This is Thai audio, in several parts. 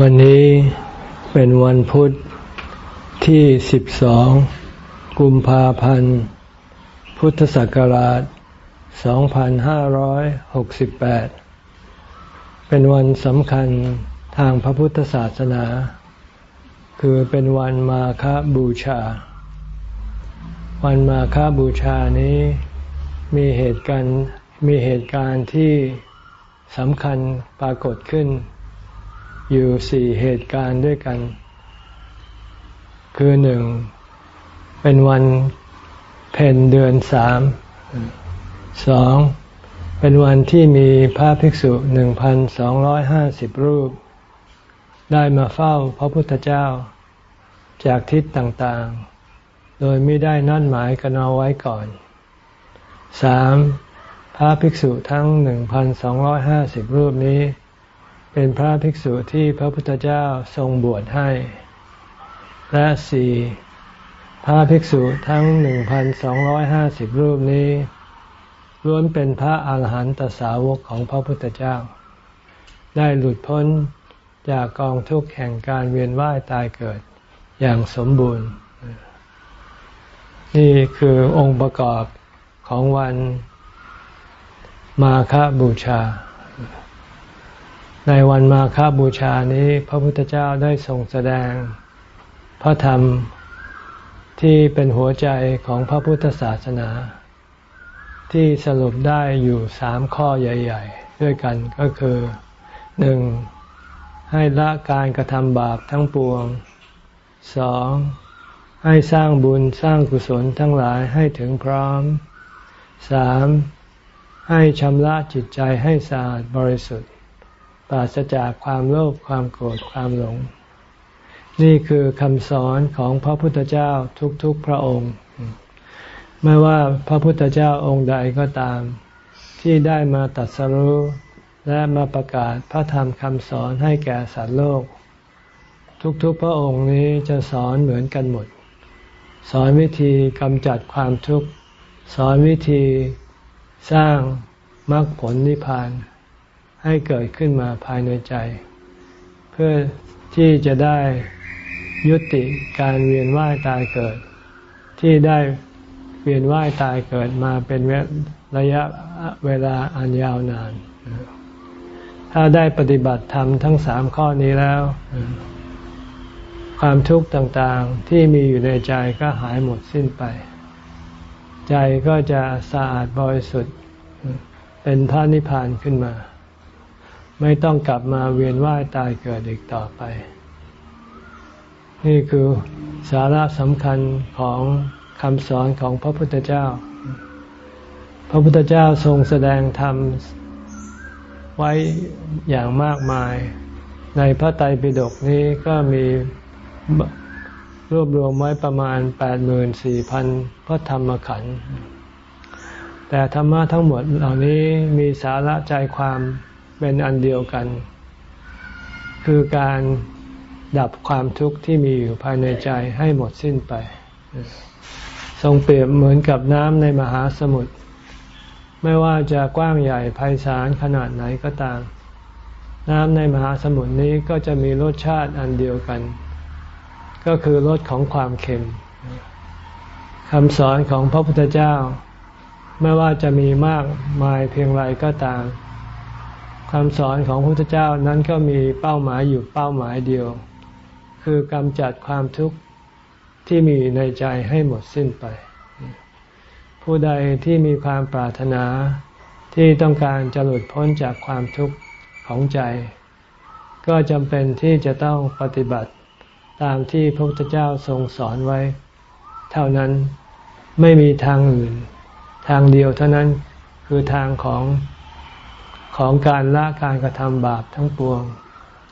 วันนี้เป็นวันพุทธที่ 12 กุมภาพันธ์ พุทธศักราช 2568 เป็นวันสำคัญทางพระพุทธศาสนา คือเป็นวันมาฆบูชา วันมาฆบูชานี้มีเหตุการณ์มีเหตุการณ์ที่สำคัญปรากฏขึ้น อยู่สี่เหตุการณ์ด้วยกัน คือหนึ่งเป็นวันเพ็ญเดือนสามสองเป็นวันที่มีพระภิกษุหนึ่งพันสองร้อยห้าสิบรูป ได้มาเฝ้าพระพุทธเจ้าจากทิศต่างๆ โดยไม่ได้นั่นหมายกันเอาไว้ก่อนสามพระภิกษุทั้งหนึ่งพันสองร้อยห้าสิบรูปนี้ เป็นพระภิกษุที่พระพุทธเจ้าทรงบวชให้ และสี่พระภิกษุทั้งหนึ่งพันสองร้อยห้าสิบรูปนี้ล้วนเป็นพระอาหารหันตสาวกของพระพุทธเจ้า ได้หลุดพ้นจากกองทุกข์แห่งการเวียนว่ายตายเกิดอย่างสมบูรณ์ นี่คือองค์ประกอบของวันมาฆบูชา ในวันมาฆบูชานี้พระพุทธเจ้าได้ทรงแสดง พระธรรมที่เป็นหัวใจของพระพุทธศาสนา ที่สรุปได้อยู่สามข้อใหญ่ ๆ ด้วยกันก็คือหนึ่งให้ละการกระทำบาปทั้งปวงสองให้สร้างบุญสร้างกุศลทั้งหลายให้ถึงพร้อมสามให้ชำระจิตใจให้สะอาดบริสุทธิ์ ปราศจากความโลภความโกรธความหลง นี่คือคำสอนของพระพุทธเจ้าทุกๆพระองค์ ไม่ว่าพระพุทธเจ้าองค์ใดก็ตาม ที่ได้มาตัดสรู้และมาประกาศพระธรรมคำสอนให้แก่สัตว์โลก ทุกๆพระองค์นี้จะสอนเหมือนกันหมด สอนวิธีกำจัดความทุกข์ สอนวิธีสร้างมรรคผลนิพพาน ให้เกิดขึ้นมาภายในใจ เพื่อที่จะได้ยุติการเวียนว่ายตายเกิด ที่ได้เวียนว่ายตายเกิดมาเป็นระยะเวลาอันยาวนาน ถ้าได้ปฏิบัติธรรมทั้งสามข้อนี้แล้ว ความทุกข์ต่างๆที่มีอยู่ในใจก็หายหมดสิ้นไป ใจก็จะสะอาดบริสุทธิ์ เป็นพระนิพพานขึ้นมา ไม่ต้องกลับมาเวียนว่ายตายเกิดอีกต่อไป นี่คือสาระสำคัญของคำสอนของพระพุทธเจ้า พระพุทธเจ้าทรงแสดงธรรมไว้อย่างมากมาย ในพระไตรปิฎกนี้ก็มีรวบรวมไว้ประมาณ 84,000 พระธรรมขันธ์แต่ธรรมะทั้งหมดเหล่านี้มีสาระใจความ เป็นอันเดียวกัน คือการดับความทุกข์ที่มีอยู่ภายในใจให้หมดสิ้นไป ทรงเปรียบเหมือนกับน้ำในมหาสมุทรไม่ว่าจะกว้างใหญ่ไพศาลขนาดไหนก็ตาม น้ำในมหาสมุทรนี้ก็จะมีรสชาติอันเดียวกัน ก็คือรสของความเค็มคำสอนของพระพุทธเจ้า ไม่ว่าจะมีมากมายเพียงไรก็ตาม คำสอนของพระพุทธเจ้านั้นก็มีเป้าหมายอยู่เป้าหมายเดียว คือกำจัดความทุกข์ที่มีในใจให้หมดสิ้นไป ผู้ใดที่มีความปรารถนาที่ต้องการจะหลุดพ้นจากความทุกข์ของใจ ก็จำเป็นที่จะต้องปฏิบัติตามที่พระพุทธเจ้าทรงสอนไว้ เท่านั้นไม่มีทางอื่น ทางเดียวเท่านั้นคือทางของ ของการละการกระทำบาปทั้งปวง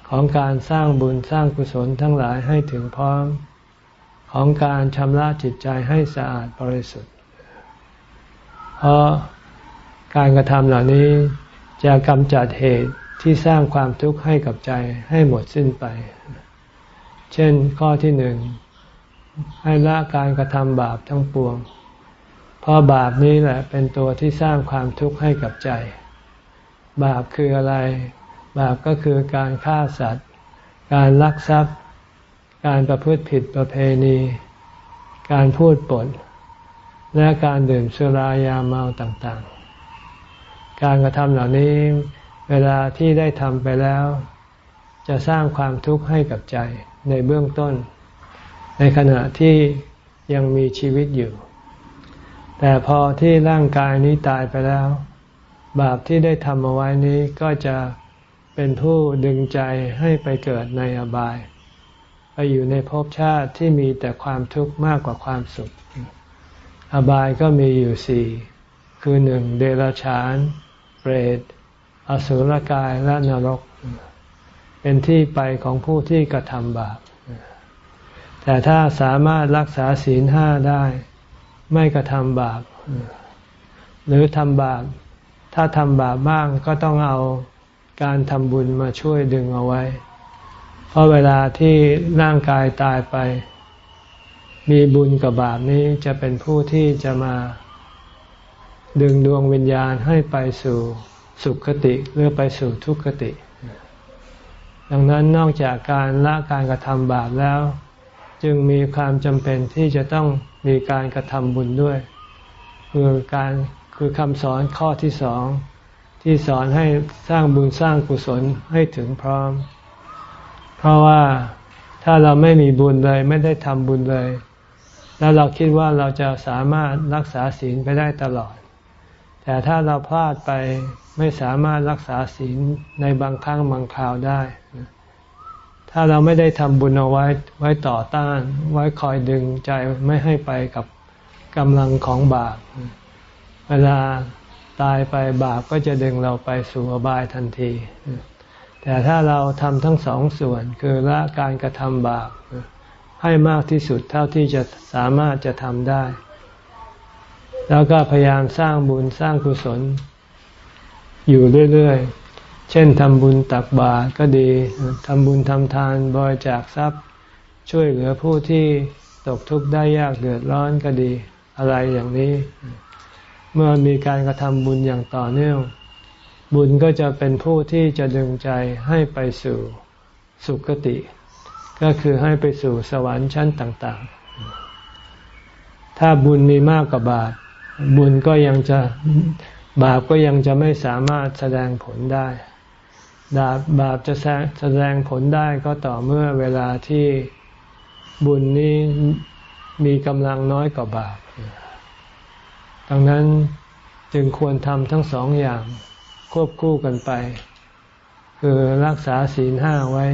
ของการสร้างบุญสร้างกุศลทั้งหลายให้ถึงพร้อม ของการชำระจิตใจให้สะอาดบริสุทธิ์ เพราะการกระทำเหล่านี้จะกำจัดเหตุที่สร้างความทุกข์ให้กับใจให้หมดสิ้นไป เช่นข้อที่หนึ่งให้ละการกระทำบาปทั้งปวง เพราะบาปนี้แหละเป็นตัวที่สร้างความทุกข์ให้กับใจ บาปคืออะไร บาปก็คือการฆ่าสัตว์ การลักทรัพย์ การประพฤติผิดประเพณี การพูดปด และการดื่มสุรายาเมาต่างๆ การกระทำเหล่านี้เวลาที่ได้ทำไปแล้ว จะสร้างความทุกข์ให้กับใจในเบื้องต้น ในขณะที่ยังมีชีวิตอยู่ แต่พอที่ร่างกายนี้ตายไปแล้ว บาปที่ได้ทำเอาไว้นี้ก็จะเป็นผู้ดึงใจให้ไปเกิดในอบาย ไปอยู่ในภพชาติที่มีแต่ความทุกข์มากกว่าความสุข อบายก็มีอยู่สี่คือหนึ่งเดรัจฉาน เปรต อสุรกายและนรก เป็นที่ไปของผู้ที่กระทำบาป แต่ถ้าสามารถรักษาศีลห้าได้ ไม่กระทำบาป หรือทำบาป ถ้าทำบาปบ้างก็ต้องเอาการทำบุญมาช่วยดึงเอาไว้ เพราะเวลาที่ร่างกายตายไป มีบุญกับบาปนี้จะเป็นผู้ที่จะมา ดึงดวงวิญญาณให้ไปสู่สุขคติหรือไปสู่ทุกขติ ดังนั้นนอกจากการละการกระทำบาปแล้ว จึงมีความจำเป็นที่จะต้องมีการกระทำบุญด้วย คือการ คือคำสอนข้อที่สองที่สอนให้สร้างบุญสร้างกุศลให้ถึงพร้อม เพราะว่าถ้าเราไม่มีบุญเลยไม่ได้ทำบุญเลย แล้วเราคิดว่าเราจะสามารถรักษาศีลไปได้ตลอด แต่ถ้าเราพลาดไปไม่สามารถรักษาศีลในบางครั้งบางคราวได้ ถ้าเราไม่ได้ทำบุญเอาไว้ไว้ต่อต้าน ไว้คอยดึงใจไม่ให้ไปกับกำลังของบาป เวลาตายไปบาปก็จะดึงเราไปสู่อบายทันที แต่ถ้าเราทำทั้งสองส่วนคือละการกระทำบาปให้มากที่สุดเท่าที่จะสามารถจะทำได้ แล้วก็พยายามสร้างบุญสร้างกุศล อยู่เรื่อยๆ เช่นทำบุญตักบาตรก็ดีทำบุญทำทานบริจาคทรัพย์ ช่วยเหลือผู้ที่ตกทุกข์ได้ยากเดือดร้อนก็ดีอะไรอย่างนี้ เมื่อมีการกระทำบุญอย่างต่อเนื่อง บุญก็จะเป็นผู้ที่จะดึงใจให้ไปสู่สุคติ ก็คือให้ไปสู่สวรรค์ชั้นต่าง ๆ ถ้าบุญมีมากกว่าบาปบุญก็ยังจะบาปก็ยังจะไม่สามารถแสดงผลได้บาบาปจะแสดงผลได้ก็ต่อเมื่อเวลาที่บุญนี้มีกำลังน้อยกว่าบาป ดังนั้นจึงควรทำทั้งสองอย่างควบคู่กันไป คือรักษาศีลห้าไว้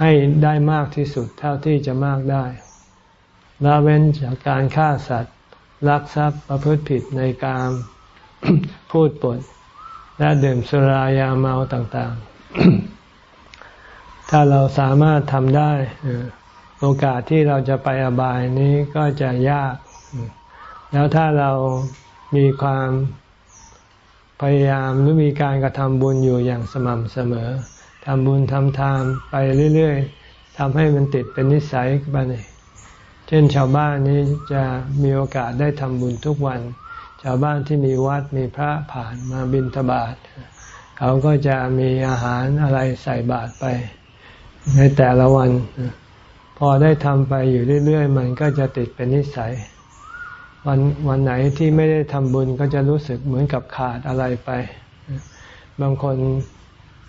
ให้ได้มากที่สุดเท่าที่จะมากได้ละเว้นจากการฆ่าสัตว์ลักทรัพย์ประพฤติผิดในการพูดปด และดื่มสุรายาเมาต่างๆ ถ้าเราสามารถทำได้ โอกาสที่เราจะไปอบายนี้ก็จะยาก แล้วถ้าเรามีความพยายามหรือมีการกระทำบุญอยู่อย่างสม่ำเสมอทำบุญทำทานไปเรื่อยๆทำให้มันติดเป็นนิสัยไปเลยเช่นชาวบ้านนี้จะมีโอกาสได้ทำบุญทุกวัน ชาวบ้านที่มีวัดมีพระผ่านมาบิณฑบาตเขาก็จะมีอาหารอะไรใส่บาตรไป ในแต่ละวัน พอได้ทำไปอยู่เรื่อยๆ มันก็จะติดเป็นนิสัย วันวันไหนที่ไม่ได้ทำบุญก็จะรู้สึกเหมือนกับขาดอะไรไป บางคน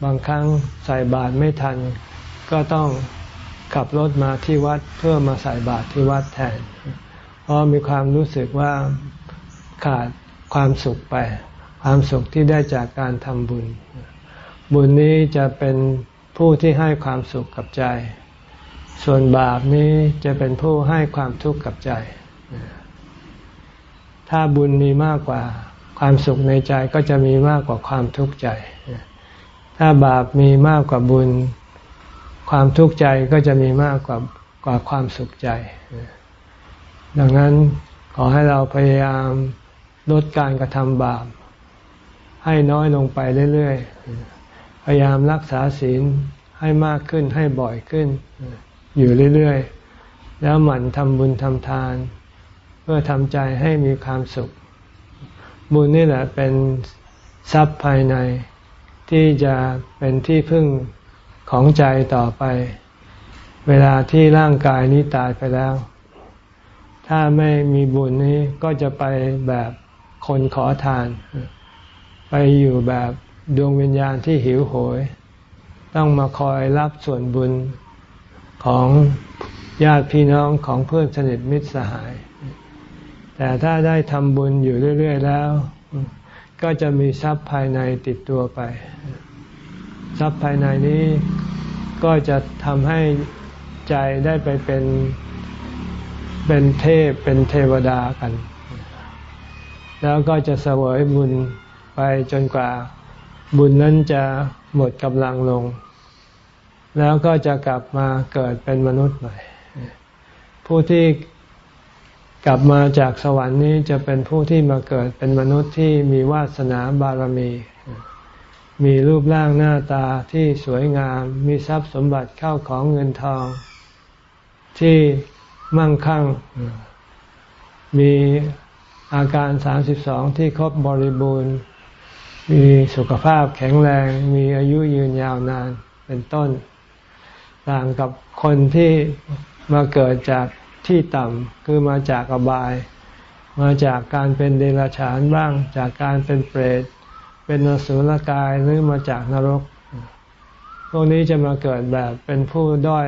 บางครั้งใส่บาตรไม่ทัน ก็ต้องขับรถมาที่วัดเพื่อมาใส่บาตรที่วัดแทน เพราะมีความรู้สึกว่าขาดความสุขไป ความสุขที่ได้จากการทำบุญ บุญนี้จะเป็นผู้ที่ให้ความสุขกับใจ ส่วนบาปนี้จะเป็นผู้ให้ความทุกข์กับใจ ถ้าบุญมีมากกว่าความสุขในใจก็จะมีมากกว่าความทุกข์ใจ ถ้าบาปมีมากกว่าบุญ ความทุกข์ใจก็จะมีมากกว่ากว่าความสุขใจ ดังนั้นขอให้เราพยายามลดการกระทำบาป ให้น้อยลงไปเรื่อยๆ พยายามรักษาศีลให้มากขึ้นให้บ่อยขึ้น อยู่เรื่อยๆ แล้วหมั่นทำบุญทำทาน พื่อทำใจให้มีความสุข บุญนี่แหละเป็นทรัพย์ภายใน ที่จะเป็นที่พึ่งของใจต่อไป เวลาที่ร่างกายนี้ตายไปแล้ว ถ้าไม่มีบุญนี้ก็จะไปแบบคนขอทาน ไปอยู่แบบดวงวิญญาณที่หิวโหย ต้องมาคอยรับส่วนบุญของญาติพี่น้องของเพื่อนสนิทมิตรสหาย แต่ถ้าได้ทำบุญอยู่เรื่อย ๆ แล้ว ก็จะมีทรัพย์ภายในติดตัวไป ทรัพย์ภายในนี้ก็จะทำให้ใจได้ไปเป็นเป็นเทพเป็นเทวดากัน แล้วก็จะเสวยบุญไปจนกว่าบุญนั้นจะหมดกำลังลง แล้วก็จะกลับมาเกิดเป็นมนุษย์ใหม่ ผู้ที่ กลับมาจากสวรรค์นี้จะเป็นผู้ที่มาเกิดเป็นมนุษย์ที่มีวาสนาบารมี มีรูปร่างหน้าตาที่สวยงาม มีทรัพย์สมบัติเข้าของเงินทอง ที่มั่งคั่ง มีอาการสามสิบสองที่ครบบริบูรณ์ มีสุขภาพแข็งแรง มีอายุยืนยาวนานเป็นต้น ต่างกับคนที่มาเกิดจาก ที่ต่ำคือมาจากอบาย มาจากการเป็นเดรัจฉานบ้าง จากการเป็นเปรต เป็นนสุลกายหรือมาจากนรก พวกนี้จะมาเกิดแบบเป็นผู้ด้อย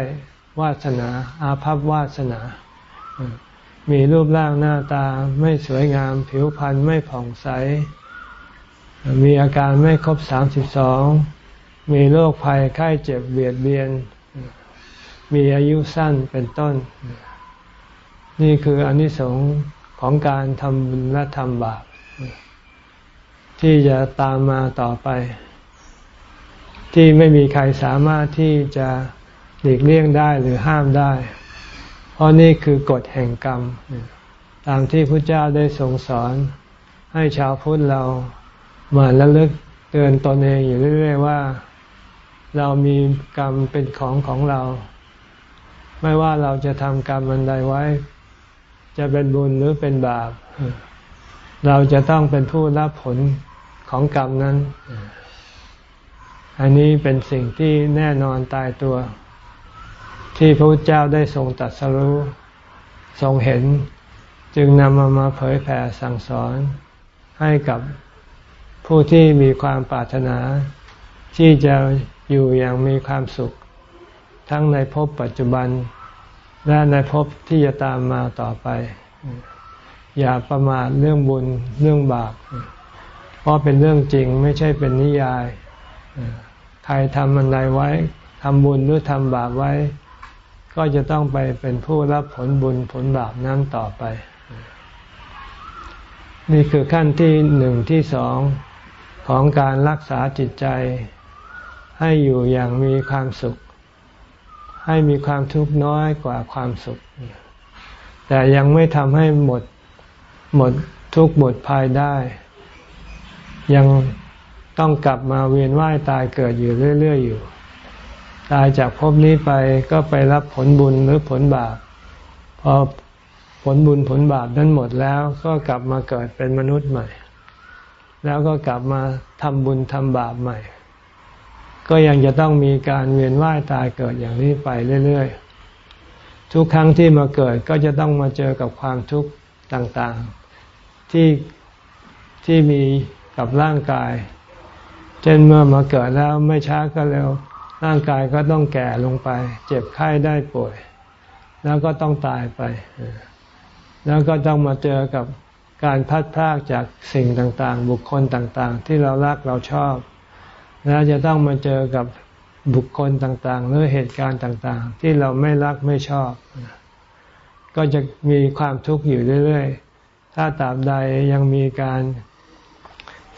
วาสนา อาภัพวาสนา มีรูปร่างหน้าตาไม่สวยงาม ผิวพรรณไม่ผ่องใส มีอาการไม่ครบสามสิบสองมีโรคภัยไข้เจ็บเบียดเบียน มีอายุสั้นเป็นต้น นี่คืออนิสงส์ของการทำบุญและทำบาปที่จะตามมาต่อไป ที่ไม่มีใครสามารถที่จะหลีกเลี่ยงได้หรือห้ามได้ เพราะนี่คือกฎแห่งกรรม ตามที่พระเจ้าได้ทรงสอน ให้ชาวพุทธเรามาแล้วลึกเตือนตนเองอยู่เรื่อยๆว่า เรามีกรรมเป็นของของเรา ไม่ว่าเราจะทำกรรมอันใดไว้ จะเป็นบุญหรือเป็นบาป เราจะต้องเป็นผู้รับผลของกรรมนั้น อันนี้เป็นสิ่งที่แน่นอนตายตัว ที่พระพุทธเจ้าได้ทรงตัดสรู้ทรงเห็น จึงนำมามาเผยแผ่สั่งสอน ให้กับผู้ที่มีความปรารถนา ที่จะอยู่อย่างมีความสุข ทั้งในภพปัจจุบัน และในภพที่จะตามมาต่อไป อย่าประมาทเรื่องบุญเรื่องบาป เพราะเป็นเรื่องจริงไม่ใช่เป็นนิยาย ใครทำอะไรไว้ทำบุญหรือทำบาปไว้ ก็จะต้องไปเป็นผู้รับผลบุญผลบาปนั้นต่อไป นี่คือขั้นที่หนึ่งที่สองของการรักษาจิตใจให้อยู่อย่างมีความสุข ให้มีความทุกข์น้อยกว่าความสุข แต่ยังไม่ทำให้หมดหมดทุกข์หมดภัยได้ ยังต้องกลับมาเวียนว่ายตายเกิดอยู่เรื่อย ๆ อยู่ ตายจากภพนี้ไปก็ไปรับผลบุญหรือผลบาปพอผลบุญผลบาปนั้นหมดแล้วก็กลับมาเกิดเป็นมนุษย์ใหม่ แล้วก็กลับมาทำบุญทำบาปใหม่ ก็ยังจะต้องมีการเวียนว่ายตายเกิดอย่างนี้ไปเรื่อยๆ ทุกครั้งที่มาเกิดก็จะต้องมาเจอกับความทุกข์ต่างๆ ที่ที่มีกับร่างกาย เช่นเมื่อมาเกิดแล้วไม่ช้าก็เร็ว ร่างกายก็ต้องแก่ลงไป เจ็บไข้ได้ป่วย แล้วก็ต้องตายไป แล้วก็ต้องมาเจอกับการพัดพากจากสิ่งต่างๆ บุคคลต่างๆ ที่เรารักเราชอบ แล้วจะต้องมาเจอกับบุคคลต่างๆ หรือเหตุการณ์ต่างๆ ที่เราไม่รักไม่ชอบ ก็จะมีความทุกข์อยู่เรื่อยๆ ถ้าตราบใดยังมีการ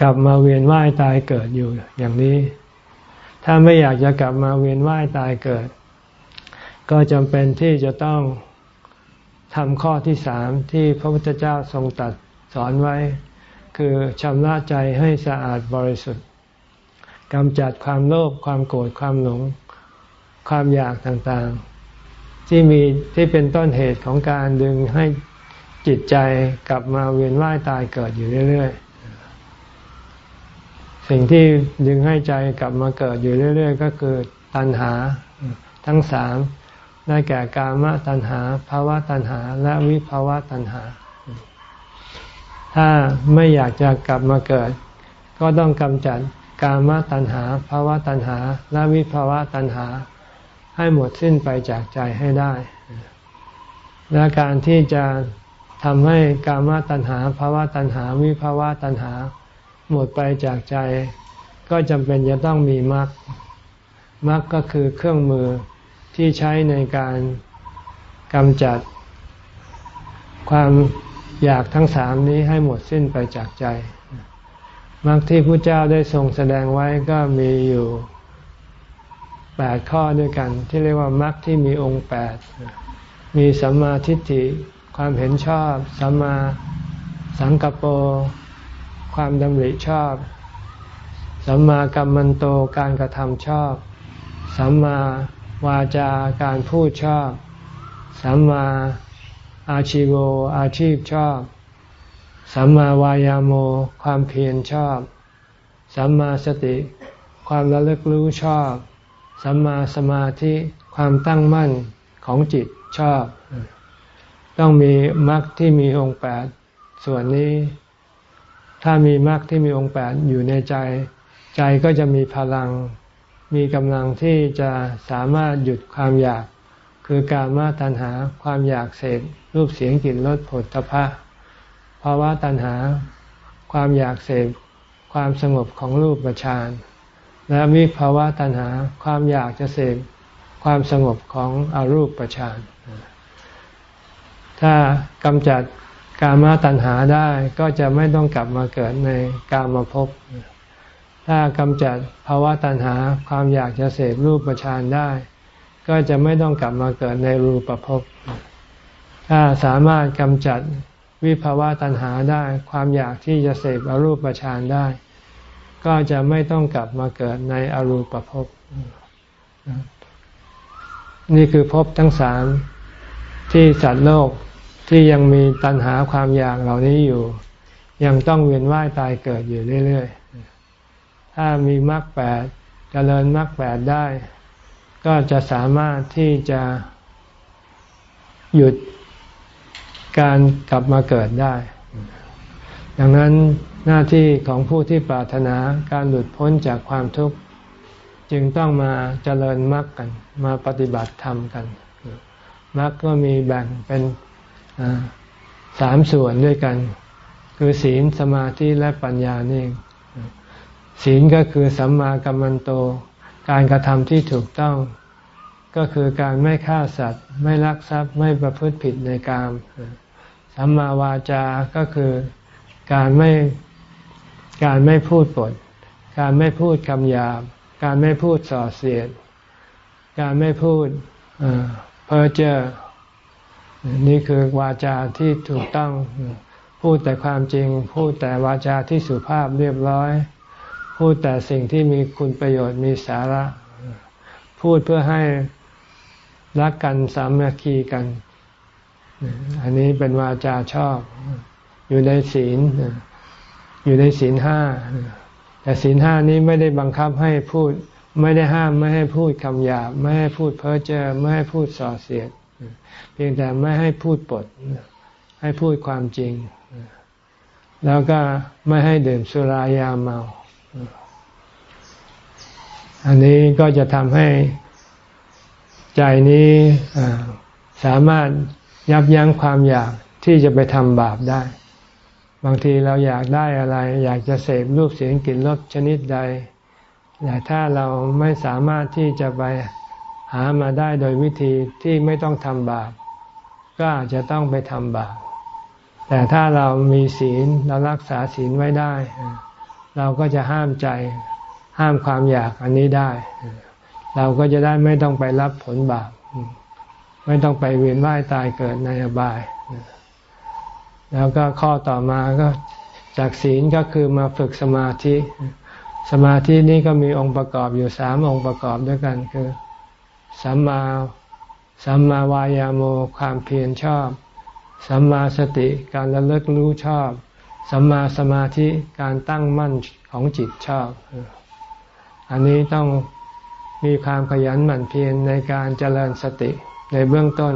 กลับมาเวียนว่ายตายเกิดอยู่อย่างนี้ ถ้าไม่อยากจะกลับมาเวียนว่ายตายเกิด ก็จำเป็นที่จะต้องทำข้อที่สามที่พระพุทธเจ้าทรงตัดสอนไว้ คือชำระใจให้สะอาดบริสุทธิ์ กำจัดความโลภความโกรธความหลง ความอยากต่างๆ ที่มีที่เป็นต้นเหตุของการดึงให้จิตใจกลับมาเวียนว่ายตายเกิดอยู่เรื่อยๆ สิ่งที่ดึงให้ใจกลับมาเกิดอยู่เรื่อย ๆ ก็คือตัณหาทั้งสามได้แก่กามตัณหาภาวะตัณหา และวิภาวะตัณหา ถ้าไม่อยากจะกลับมาเกิด ก็ต้องกำจัด กามตัณหาภาวะตัณหา และวิภาวะตัณหา ให้หมดสิ้นไปจากใจให้ได้ และการที่จะทำให้กามตัณหาภาวะตัณหา วิภาวะตัณหา หมดไปจากใจ ก็จำเป็นจะต้องมีมรรคมรรคก็คือเครื่องมือที่ใช้ในการกำจัด ความอยากทั้งสามนี้ให้หมดสิ้นไปจากใจ มรรคที่พระเจ้าได้ทรงแสดงไว้ก็มีอยู่แปดข้อด้วยกัน ที่เรียกว่ามรรคที่มีองค์แปดมีสัมมาทิฏฐิความเห็นชอบ สัมมาสังกปรความดำริชอบ สัมมากัมมันโตการกระทำชอบ สัมมาวาจาการพูดชอบ สัมมาอาชิโวอาชีพชอบ สัมมาวายาโม ความเพียรชอบ สัมมาสติ ความระลึกรู้ชอบ สัมมาสมาธิ ความตั้งมั่นของจิตชอบ ต้องมีมรรคที่มีองค์แปดส่วนนี้ ถ้ามีมรรคที่มีองค์แปดอยู่ในใจ ใจก็จะมีพลัง มีกำลังที่จะสามารถหยุดความอยาก คือการมาตัณหาความอยากเสพรูปเสียงกลิ่นรสผลตภะ ภาวะตัณหา ความอยากเสพความสงบของรูปประชานและวิภาวะตัณหาความอยากจะเสพความสงบของอรูปประชานถ้ากำจัดกามาตัณหาได้ก็จะไม่ต้องกลับมาเกิดในกามาภพถ้ากำจัดภาวะตัณหาความอยากจะเสพรูปประชานได้ ก็จะไม่ต้องกลับมาเกิดในรูปภพถ้าสามารถกำจัด วิภาวะตัณหาได้ ความอยากที่จะเสพอรูปประชานได้ ก็จะไม่ต้องกลับมาเกิดในอรูปภพนี่คือภพทั้งสามที่สัตว์โลกที่ยังมีตัณหาความอยากเหล่านี้อยู่ ยังต้องเวียนว่ายตายเกิดอยู่เรื่อยๆ ถ้ามีมรรคแปดเจริญมรรคแปดได้ ก็จะสามารถที่จะหยุด การกลับมาเกิดได้ ดังนั้นหน้าที่ของผู้ที่ปรารถนาการหลุดพ้นจากความทุกข์ จึงต้องมาเจริญมรรคกัน มาปฏิบัติธรรมกันมรรคก็มีแบ่งเป็นสามส่วนด้วยกัน คือศีลสมาธิและปัญญานี่ศีลก็คือสัมมากัมมันโต การกระทำที่ถูกต้อง ก็คือการไม่ฆ่าสัตว์ ไม่ลักทรัพย์ไม่ประพฤติผิดในกาม สัมมาวาจาก็คือการไม่การไม่พูดปด การไม่พูดคำหยาบ การไม่พูดส่อเสียด การไม่พูดเพ้อเจ้อนี่คือวาจาที่ถูกต้องพูดแต่ความจริง พูดแต่วาจาที่สุภาพเรียบร้อย พูดแต่สิ่งที่มีคุณประโยชน์มีสาระ พูดเพื่อให้รักกันสามัคคีกัน อันนี้เป็นวาจาชอบ อยู่ในศีล อยู่ในศีลห้า แต่ศีลห้านี้ไม่ได้บังคับให้พูด ไม่ได้ห้ามไม่ให้พูดคำหยาบ ไม่ให้พูดเพ้อเจ้อไม่ให้พูดส่อเสียด เพียงแต่ไม่ให้พูดปด ให้พูดความจริง แล้วก็ไม่ให้ดื่มสุรายาเมา อันนี้ก็จะทำให้ใจนี้สามารถ ยับยั้งความอยากที่จะไปทำบาปได้ บางทีเราอยากได้อะไร อยากจะเสพรูปเสียงกลิ่นรสชนิดใดแต่ถ้าเราไม่สามารถที่จะไปหามาได้โดยวิธีที่ไม่ต้องทำบาป ก็อาจจะต้องไปทำบาป แต่ถ้าเรามีศีลเรารักษาศีลไว้ได้ เราก็จะห้ามใจห้ามความอยากอันนี้ได้ เราก็จะได้ไม่ต้องไปรับผลบาป ไม่ต้องไปเวียนว่ายตายเกิดในอบาย แล้วก็ข้อต่อมาก็จากศีลก็คือมาฝึกสมาธิ สมาธินี้ก็มีองค์ประกอบอยู่สามองค์ประกอบด้วยกันคือสัมมาสัมมาวายาโมความเพียรชอบ สัมมาสติการระลึกรู้ชอบ สัมมาสมาธิการตั้งมั่นของจิตชอบ อันนี้ต้องมีความขยันหมั่นเพียรในการเจริญสติ ในเบื้องต้น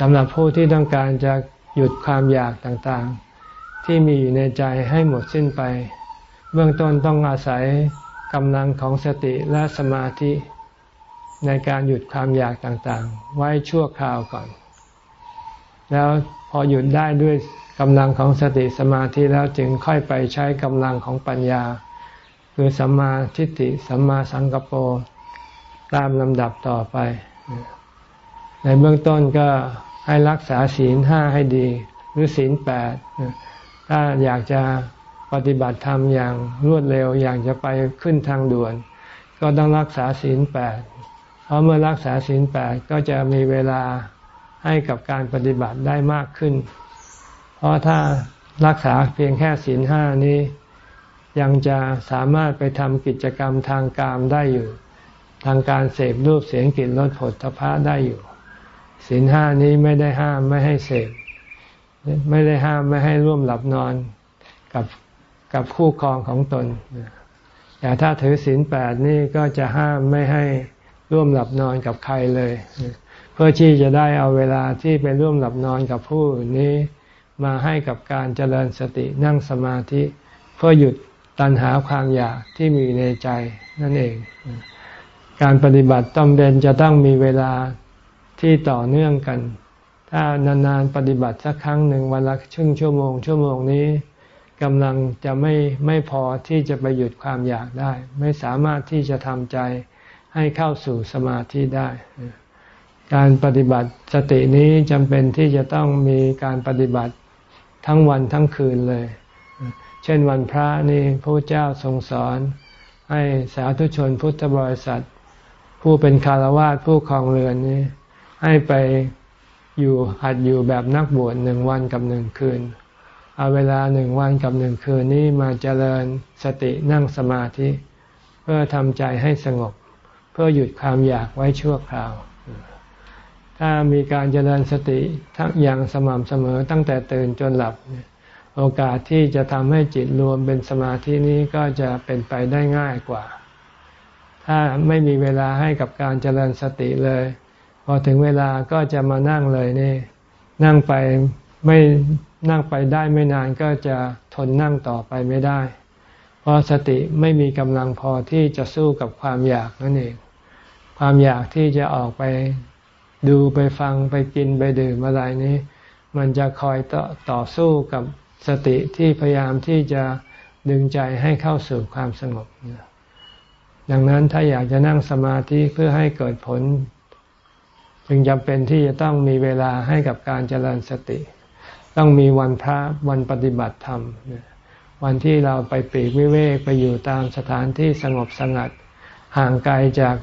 สำหรับผู้ที่ต้องการจะหยุดความอยากต่างๆ ที่มีอยู่ในใจให้หมดสิ้นไป เบื้องต้นต้องอาศัยกำลังของสติและสมาธิ ในการหยุดความอยากต่างๆ ไว้ชั่วคราวก่อน แล้วพอหยุดได้ด้วยกำลังของสติสมาธิแล้วจึงค่อยไปใช้กำลังของปัญญา คือสัมมาทิฏฐิสัมมาสังกปรตามลำดับต่อไป ในเบื้องต้นก็ให้รักษาศีลห้าให้ดี หรือศีลแปดถ้าอยากจะปฏิบัติธรรมอย่างรวดเร็วอยากจะไปขึ้นทางด่วน ก็ต้องรักษาศีลแปดเพราะเมื่อรักษาศีลแปดก็จะมีเวลาให้กับการปฏิบัติได้มากขึ้น เพราะถ้ารักษาเพียงแค่ศีลห้านี้ ยังจะสามารถไปทำกิจกรรมทางกามได้อยู่ ทางการเสพรูปเสียงกลิ่นรสผลทพะได้อยู่ ศีลห้านี้ไม่ได้ห้ามไม่ให้เสพไม่ได้ห้ามไม่ให้ร่วมหลับนอนกับกับคู่ครองของตนแต่ถ้าถือศีลแปดนี่ก็จะห้ามไม่ให้ร่วมหลับนอนกับใครเลย เพื่อที่จะได้เอาเวลาที่ไปร่วมหลับนอนกับผู้นี้มาให้กับการเจริญสตินั่งสมาธิ เพื่อหยุดตัณหาความอยากที่มีในใจนั่นเอง การปฏิบัติต้องเด่นจะต้องมีเวลา ที่ต่อเนื่องกัน ถ้านานๆปฏิบัติสักครั้งหนึ่งวันละชึ่งชั่วโมง ชั่วโมงนี้กำลังจะไม่ไม่พอที่จะไปหยุดความอยากได้ ไม่สามารถที่จะทำใจให้เข้าสู่สมาธิได้ การปฏิบัติสตินี้จำเป็นที่จะต้องมีการปฏิบัติทั้งวันทั้งคืนเลย เช่นวันพระนี่พระเจ้าทรงสอน ให้สาธุชนพุทธบริษัท ผู้เป็นคารวะผู้ครองเรือนนี้ ให้ไปอยู่หัดอยู่แบบนักบวชหนึ่งวันกับหนึ่งคืน เอาเวลาหนึ่งวันกับหนึ่งคืนนี้มาเจริญสตินั่งสมาธิ เพื่อทำใจให้สงบ เพื่อหยุดความอยากไว้ชั่วคราว ถ้ามีการเจริญสติทั้งอย่างสม่ำเสมอตั้งแต่ตื่นจนหลับ โอกาสที่จะทำให้จิตรวมเป็นสมาธินี้ก็จะเป็นไปได้ง่ายกว่า ถ้าไม่มีเวลาให้กับการเจริญสติเลย พอถึงเวลาก็จะมานั่งเลยนี่ นั่งไปไม่นั่งไปได้ไม่นานก็จะทนนั่งต่อไปไม่ได้ เพราะสติไม่มีกำลังพอที่จะสู้กับความอยากนั่นเอง ความอยากที่จะออกไปดูไปฟังไปกินไปดื่มอะไรนี้ มันจะคอยต่อต่อสู้กับสติที่พยายามที่จะดึงใจให้เข้าสู่ความสงบ ดังนั้นถ้าอยากจะนั่งสมาธิเพื่อให้เกิดผล จึงจำเป็นที่จะต้องมีเวลาให้กับการเจริญสติ ต้องมีวันพระวันปฏิบัติธรรม วันที่เราไปปีกวิเวกไปอยู่ตามสถานที่สงบสงัด ห่างไกลจาก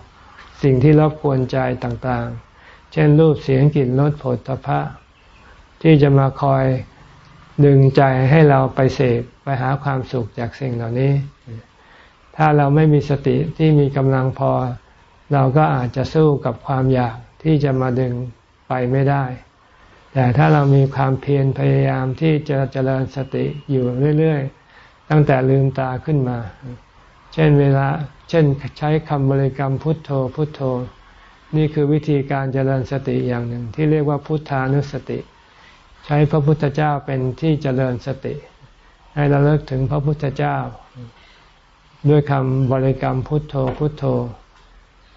สิ่งที่รบกวนใจต่างๆ เช่นรูปเสียงกลิ่นรสผลตภะที่จะมาคอยดึงใจให้เราไปเสพไปหาความสุขจากสิ่งเหล่านี้ ถ้าเราไม่มีสติที่มีกำลังพอ เราก็อาจจะสู้กับความอยาก ที่จะมาดึงไปไม่ได้ แต่ถ้าเรามีความเพียรพยายามที่จะเจริญสติอยู่เรื่อยๆ ตั้งแต่ลืมตาขึ้นมา เช่นเวลา เช่นใช้คำบริกรรมพุทโธพุทโธ นี่คือวิธีการเจริญสติอย่างหนึ่ง ที่เรียกว่าพุทธานุสติ ใช้พระพุทธเจ้าเป็นที่เจริญสติ ให้เราเลิกถึงพระพุทธเจ้า ด้วยคำบริกรรมพุทโธพุทโธ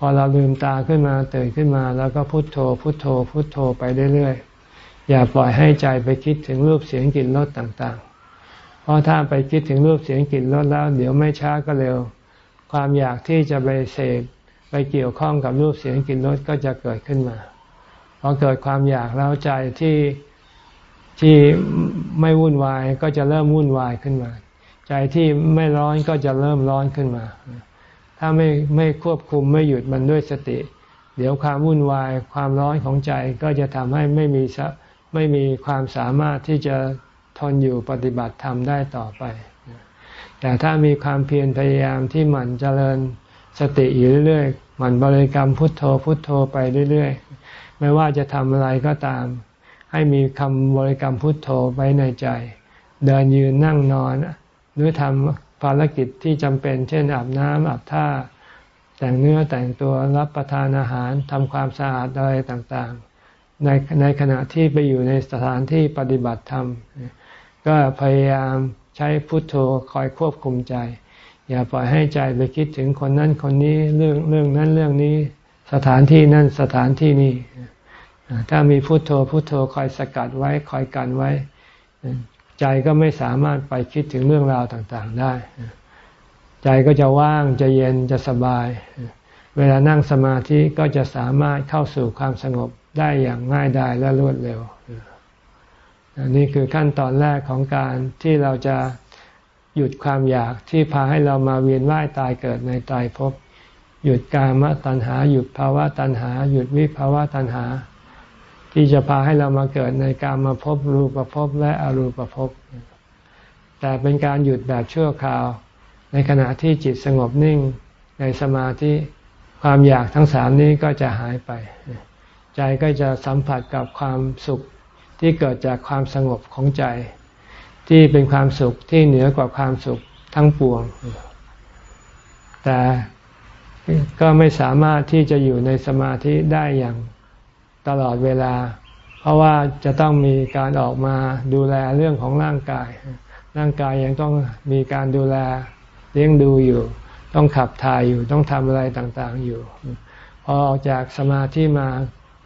อเราลืมตาขึ้นมาตื่นขึ้นมา แล้วก็พุโทโธ พุโทโธ พุโทโธไปเรื่อยๆอย่าปล่อยให้ใจไปคิดถึงรูปเสียงกลิ่นรสต่างๆ เพราะถ้าไปคิดถึงรูปเสียงกลิ่นรสแล้ว เดี๋ยวไม่ช้าก็เร็ว ความอยากที่จะไปเสพไปเกี่ยวข้องกับรูปเสียงกลิ่นรสก็จะเกิดขึ้นมาพอเกิดความอยากแล้วใจที่ที่ไม่วุ่นวายก็จะเริ่มวุ่นวายขึ้นมา ใจที่ไม่ร้อนก็จะเริ่มร้อนขึ้นมา ถ้าไม่ไม่ควบคุมไม่หยุดมันด้วยสติ เดี๋ยวความวุ่นวายความร้อนของใจก็จะทำให้ไม่มีไม่มีความสามารถที่จะทนอยู่ปฏิบัติธรรมได้ต่อไป แต่ถ้ามีความเพียรพยายามที่หมั่นเจริญสติอยู่เรื่อยๆหมั่นบริกรรมพุทโธพุทโธไปเรื่อยๆ ไม่ว่าจะทำอะไรก็ตาม ให้มีคำบริกรรมพุทโธไว้ในใจ เดินยืนนั่งนอน หรือทำ ภารกิจที่จำเป็น เช่นอาบน้ำอาบท่า แต่งเนื้อแต่งตัวรับประทานอาหารทำความสะอาดอะไรต่างๆ ในในขณะที่ไปอยู่ในสถานที่ปฏิบัติธรรม ก็พยายามใช้พุทโธคอยควบคุมใจ อย่าปล่อยให้ใจไปคิดถึงคนนั้นคนนี้เรื่องเรื่องนั้นเรื่องนี้ สถานที่นั่นสถานที่นี่ถ้ามีพุโทโธพุโทโธคอยสกัดไว้คอยกันไว้ ใจก็ไม่สามารถไปคิดถึงเรื่องราวต่างๆได้ ใจก็จะว่างจะเย็นจะสบาย เวลานั่งสมาธิก็จะสามารถเข้าสู่ความสงบได้อย่างง่ายดายและรวดเร็วนี่คือขั้นตอนแรกของการที่เราจะหยุดความอยากที่พาให้เรามาเวียนว่ายตายเกิดในตายภพหยุดกามตัณหา หยุดภาวะตัณหา หยุดวิภาวะตัณหา ที่จะพาให้เรามาเกิดในการมาภพรูปภพและอรูปภพแต่เป็นการหยุดแบบชั่วคราว ในขณะที่จิตสงบนิ่งในสมาธิความอยากทั้งสามนี้ก็จะหายไป ใจก็จะสัมผัสกับความสุขที่เกิดจากความสงบของใจ ที่เป็นความสุขที่เหนือกว่าความสุขทั้งปวง แต่ก็ไม่สามารถที่จะอยู่ในสมาธิได้อย่าง ตลอดเวลา เพราะว่าจะต้องมีการออกมาดูแลเรื่องของร่างกาย ร่างกายยังต้องมีการดูแลเลี้ยงดูอยู่ ต้องขับถ่ายอยู่ต้องทำอะไรต่างๆอยู่ พอออกจากสมาธิมา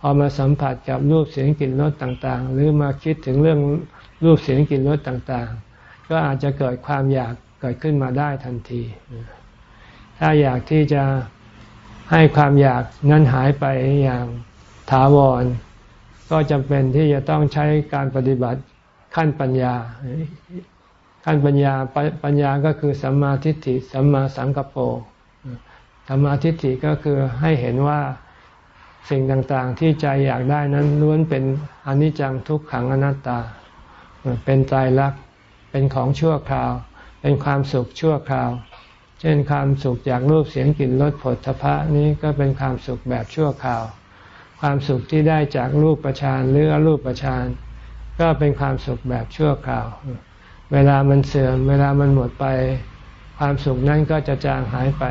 พอมาสัมผัสกับรูปเสียงกลิ่นรสต่างๆ หรือมาคิดถึงเรื่องรูปเสียงกลิ่นรสต่างๆ ก็อาจจะเกิดความอยากเกิดขึ้นมาได้ทันที ถ้าอยากที่จะให้ความอยากนั้นหายไปอย่าง ถาวร ก็จำเป็นที่จะต้องใช้การปฏิบัติขั้นปัญญา ขั้นปัญญาปัญญาก็คือสัมมาทิฏฐิสัมมาสังกปรสัมมาทิฏฐิก็คือให้เห็นว่าสิ่งต่างๆ ที่ใจอยากได้นั้นล้วนเป็นอนิจจังทุกขังอนัตตา เป็นใจรักเป็นของชั่วคราว เป็นความสุขชั่วคราว เช่นความสุขจากรูปเสียงกลิ่นรสผลทพะนี้ก็เป็นความสุขแบบชั่วคราว ความสุขที่ได้จากรูปประชานหรืออรูปประชานก็เป็นความสุขแบบชั่วคราว เวลามันเสื่อม เวลามันหมดไป ความสุขนั้นก็จะจางหายไป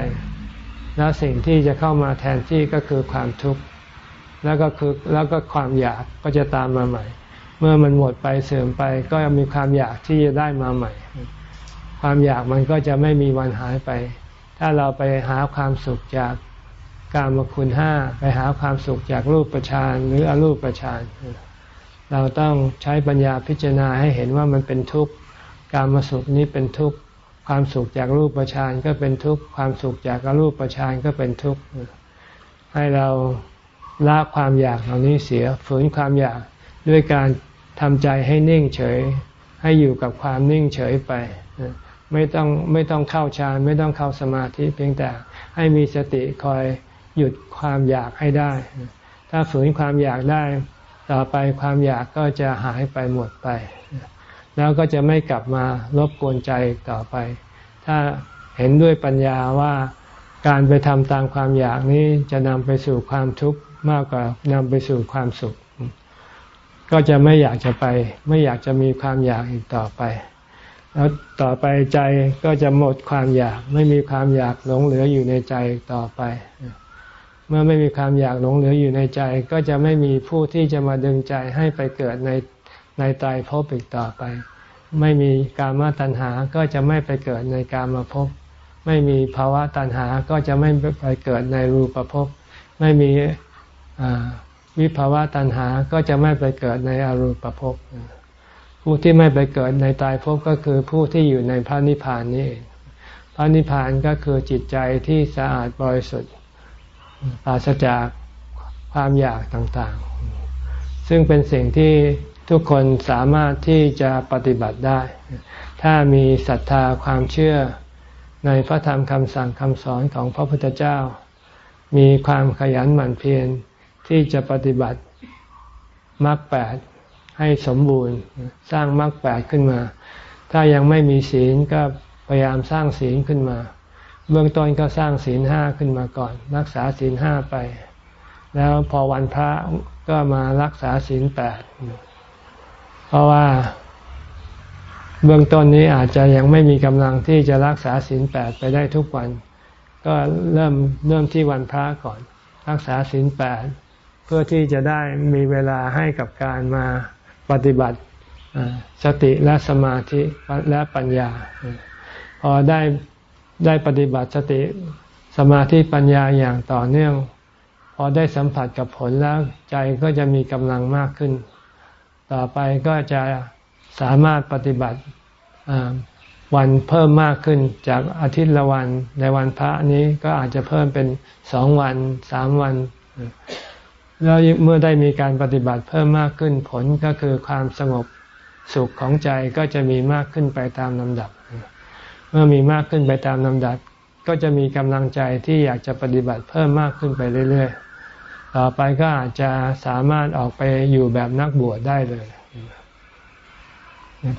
แล้วสิ่งที่จะเข้ามาแทนที่ก็คือความทุกข์แล้วก็คือแล้วก็ความอยากก็จะตามมาใหม่ เมื่อมันหมดไปเสื่อมไป ก็มีความอยากที่จะได้มาใหม่ ความอยากมันก็จะไม่มีวันหายไป ถ้าเราไปหาความสุขจาก การมคุณห้าไปหาความสุขจากรูปประชานหรืออรูปประชานเราต้องใช้ปัญญาพิจารณาให้เห็นว่ามันเป็นทุกข์การมาสุขนี้เป็นทุกข์ความสุขจากรูปประชานก็เป็นทุกข์ความสุขจากอรูปประชานก็เป็นทุกข์ให้เราละความอยากเหล่านี้เสียฝืนความอยากด้วยการทำใจให้นิ่งเฉย ให้อยู่กับความนิ่งเฉยไป ไม่ต้องไม่ต้องเข้าฌานไม่ต้องเข้าสมาธิเพียงแต่ให้มีสติคอย หยุดความอยากให้ได้ ถ้าฝืนความอยากได้ ต่อไปความอยากก็จะหายไปหมดไป แล้วก็จะไม่กลับมารบกวนใจต่อไป ถ้าเห็นด้วยปัญญาว่าการไปทำตามความอยากนี้จะนำไปสู่ความทุกข์มากกว่านำไปสู่ความสุข ก็จะไม่อยากจะไป ไม่อยากจะมีความอยากอีกต่อไป แล้วต่อไปใจก็จะหมดความอยาก ไม่มีความอยากหลงเหลืออยู่ในใจต่อไป เมื่อไม่มีความอยากหลงเหลืออยู่ในใจ ก็จะไม่มีผู้ที่จะมาดึงใจให้ไปเกิดในในตายภพอีกต่อไป ไม่มีการมาตัณหาก็จะไม่ไปเกิดในการมาภพไม่มีภาวะตัณหาก็จะไม่ไปเกิดในรูปภพไม่มีวิภาวะตัณหาก็จะไม่ไปเกิดในอรูปภพผู้ที่ไม่ไปเกิดในตายภพก็คือผู้ที่อยู่ในพระนิพพานนี่พระนิพพานก็คือจิตใจที่สะอาดบริสุทธิ์ ปราศจากความอยากต่างๆ ซึ่งเป็นสิ่งที่ทุกคนสามารถที่จะปฏิบัติได้ ถ้ามีศรัทธาความเชื่อในพระธรรมคำสั่งคำสอนของพระพุทธเจ้า มีความขยันหมั่นเพียรที่จะปฏิบัติมรรคแปดให้สมบูรณ์สร้างมรรคแปดขึ้นมา ถ้ายังไม่มีศีลก็พยายามสร้างศีลขึ้นมา เบื้องต้นก็สร้างศีลห้าขึ้นมาก่อน รักษาศีลห้าไป แล้วพอวันพระก็มารักษาศีลแปดเพราะว่า เบื้องต้นนี้อาจจะยังไม่มีกำลังที่จะรักษาศีลแปดไปได้ทุกวัน ก็เริ่มเริ่มที่วันพระก่อน รักษาศีลแปดเพื่อที่จะได้มีเวลาให้กับการมาปฏิบัติสติและสมาธิและปัญญา พอได้ ได้ปฏิบัติสติสมาธิปัญญาอย่างต่อเนื่อง พอได้สัมผัสกับผลแล้วใจก็จะมีกำลังมากขึ้น ต่อไปก็จะสามารถปฏิบัติวันเพิ่มมากขึ้นจากอาทิตย์ละวันในวันพระนี้ก็อาจจะเพิ่มเป็นสองวันสามวันแล้วเมื่อได้มีการปฏิบัติเพิ่มมากขึ้นผลก็คือความสงบสุขของใจก็จะมีมากขึ้นไปตามลำดับ เมื่อมีมากขึ้นไปตามลำดับ ก็จะมีกำลังใจที่อยากจะปฏิบัติเพิ่มมากขึ้นไปเรื่อยๆ ต่อไปก็อาจจะสามารถออกไปอยู่แบบนักบวชได้เลย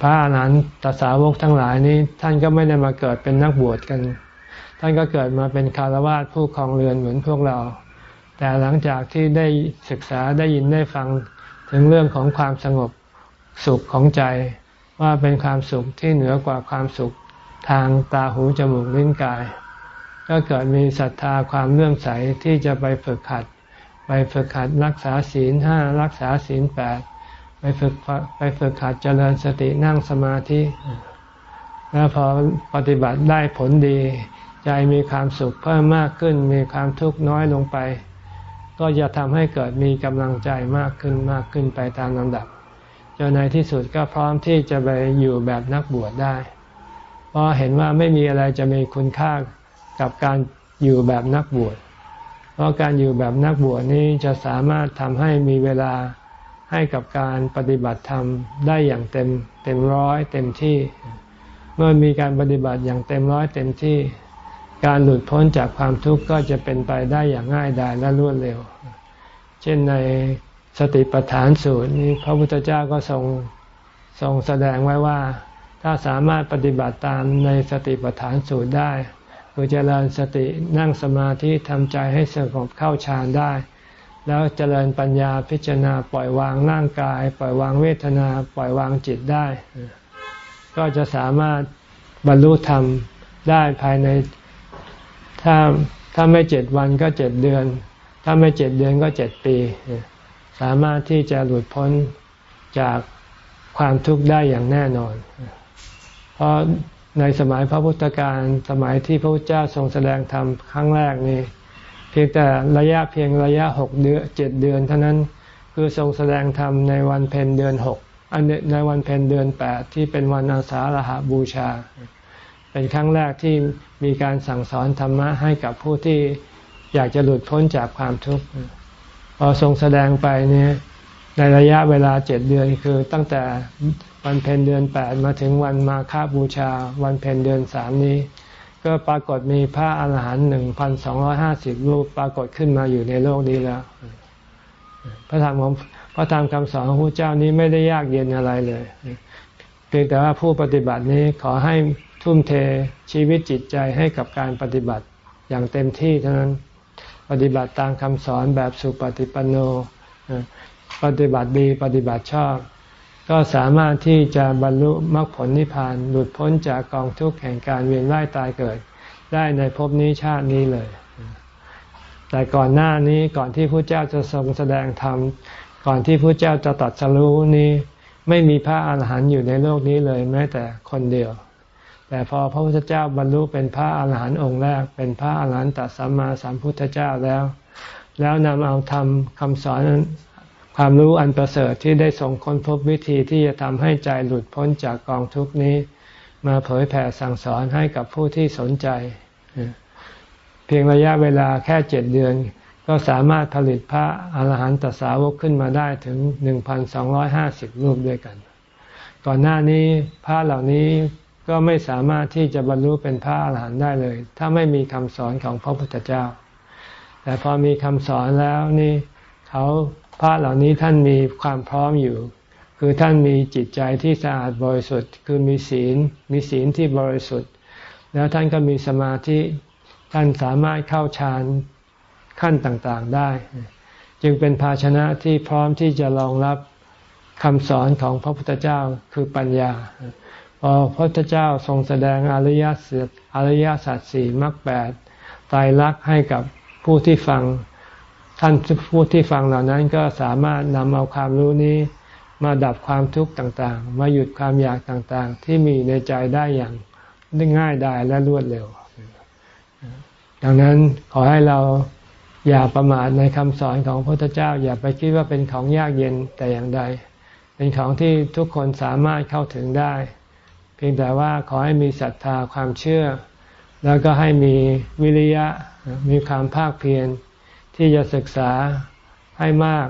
พระอรหันตสาวกทั้งหลายนี้ ท่านก็ไม่ได้มาเกิดเป็นนักบวชกัน ท่านก็เกิดมาเป็นคารวะผู้ครองเรือนเหมือนพวกเรา แต่หลังจากที่ได้ศึกษาได้ยินได้ฟังถึงเรื่องของความสงบสุขของใจว่าเป็นความสุขที่เหนือกว่าความสุข ทางตาหูจมูกลิ้นกาย ก็เกิดมีศรัทธาความเลื่อมใสที่จะไปฝึกขัด ไปฝึกขัดรักษาศีลห้ารักษาศีลแปดไปฝึกไปฝึกขัดเจริญสตินั่งสมาธิ แล้วพอปฏิบัติได้ผลดี ใจมีความสุขเพิ่มมากขึ้น มีความทุกข์น้อยลงไป ก็จะทำให้เกิดมีกำลังใจมากขึ้นมากขึ้นไปตามลำดับจนในที่สุดก็พร้อมที่จะไปอยู่แบบนักบวชได้ ราะเห็นว่าไม่มีอะไรจะมีคุณค่ากับการอยู่แบบนักบวช เพราะการอยู่แบบนักบวชนี้จะสามารถทำให้มีเวลาให้กับการปฏิบัติธรรมได้อย่างเต็มเต็มร้อยเต็มที่ เมื่อมีการปฏิบัติอย่างเต็มร้อยเต็มที่ การหลุดพ้นจากความทุกข์ก็จะเป็นไปได้อย่างง่ายดายและรวดเร็ว เช่นในสติปัฏฐานสูตรนี้พระพุทธเจ้าก็ทรงทรงแสดงไว้ว่า ถ้าสามารถปฏิบัติตามในสติปัฏฐานสูตรได้คือเจริญสตินั่งสมาธิทำใจให้สงบเข้าฌานได้ แล้วเจริญปัญญาพิจารณาปล่อยวางร่างกาย ปล่อยวางเวทนา ปล่อยวางจิตได้ ก็จะสามารถบรรลุธรรมได้ภายใน ถ้าถ้าไม่เจ็ดวันก็เจ็ดเดือน ถ้าไม่เจ็ดเดือนก็เจ็ดปี สามารถที่จะหลุดพ้นจากความทุกข์ได้อย่างแน่นอน เพราะในสมัยพระพุทธการสมัยที่พระพุทธเจ้าทรงแสดงธรรมครั้งแรกนี้ เพียงแต่ระยะเพียงระยะหกเดือนเจ็ดเดือนเท่านั้นคือทรงแสดงธรรมในวันเพ็ญเดือนหกอันในวันเพ็ญเดือนแปดที่เป็นวันอาสาฬหาบูชา เป็นครั้งแรกที่มีการสั่งสอนธรรมะให้กับผู้ที่อยากจะหลุดพ้นจากความทุกข์พอทรงแสดงไปเนี่ยในระยะเวลาเจ็ดเดือนคือตั้งแต่ วันเพ็ญเดือนแปดมาถึงวันมาฆบูชา วันเพ็ญเดือนสามนี้ ก็ปรากฏมีพระอาหารหันต์หนึ่งพันสองร้อยห้าสิบรูปปรากฏขึ้นมาอยู่ในโลกนี้แล้ว พระธรรมของพระธรรมคำสอนของพระเจ้านี้ไม่ได้ยากเย็นอะไรเลยเพียงแต่ว่าผู้ปฏิบัตินี้ขอให้ทุ่มเทชีวิตจิตใจให้กับการปฏิบัติอย่างเต็มที่เท่านั้นปฏิบัติตามคำสอนแบบสุปฏิปันโนปฏิบัติดีปฏิบัติชอบ ก็สามารถที่จะบรรลุมรรคผลนิพพานหลุดพ้นจากกองทุกข์แห่งการเวียนว่ายตายเกิด ได้ในภพนี้ชาตินี้เลย แต่ก่อนหน้านี้ก่อนที่พระเจ้าจะทรงแสดงธรรมก่อนที่พระเจ้าจะตัดสรู้นี้ ไม่มีพระอาหารหันต์อยู่ในโลกนี้เลยแม้แต่คนเดียว แต่พอพระพุทธเจ้าบรรลุเป็นพระอาหารหันต์องค์แรก เป็นพระอาหารหันตสัมมาสัมพุทธเจ้าแล้ว แล้วนำเอาทำคำสอน ความรู้อันประเสริฐที่ได้ส่งค้นพบวิธีที่จะทำให้ใจหลุดพ้นจากกองทุกนี้ มาเผยแผ่สั่งสอนให้กับผู้ที่สนใจ เพียงระยะเวลาแค่เจ็ดเดือน ก็สามารถผลิตพระอาหารหันตสาวกขึ้นมาได้ถึงหนึ่งพันสองร้อยห้าสิบรูปด้วยกัน ก่อนหน้านี้พระเหล่านี้ก็ไม่สามารถที่จะบรรลุเป็นพระอาหารหันต์ได้เลย ถ้าไม่มีคำสอนของพระพุทธเจ้า แต่พอมีคำสอนแล้วนี่เขา พระเหล่านี้ท่านมีความพร้อมอยู่ คือท่านมีจิตใจที่สะอาดบริสุทธิ์ คือมีศีล มีศีลที่บริสุทธิ์ แล้วท่านก็มีสมาธิ ท่านสามารถเข้าฌานขั้นต่างๆได้ จึงเป็นภาชนะที่พร้อมที่จะรองรับคำสอนของพระพุทธเจ้าคือปัญญาพอพระพุทธเจ้าทรงแสดงอริยสัจอริยสัจสี่มรรคแปดตายรักให้กับผู้ที่ฟัง ท่านผู้ที่ฟังเหล่านั้นก็สามารถนำเอาความรู้นี้มาดับความทุกข์ต่างๆ มาหยุดความอยากต่างๆ ที่มีในใจได้อย่างง่ายดายและรวดเร็ว ดังนั้นขอให้เราอย่าประมาทในคำสอนของพระพุทธเจ้า อย่าไปคิดว่าเป็นของยากเย็นแต่อย่างใด เป็นของที่ทุกคนสามารถเข้าถึงได้ เพียงแต่ว่าขอให้มีศรัทธาความเชื่อ แล้วก็ให้มีวิริยะมีความภาคเพียร ที่จะศึกษาให้มาก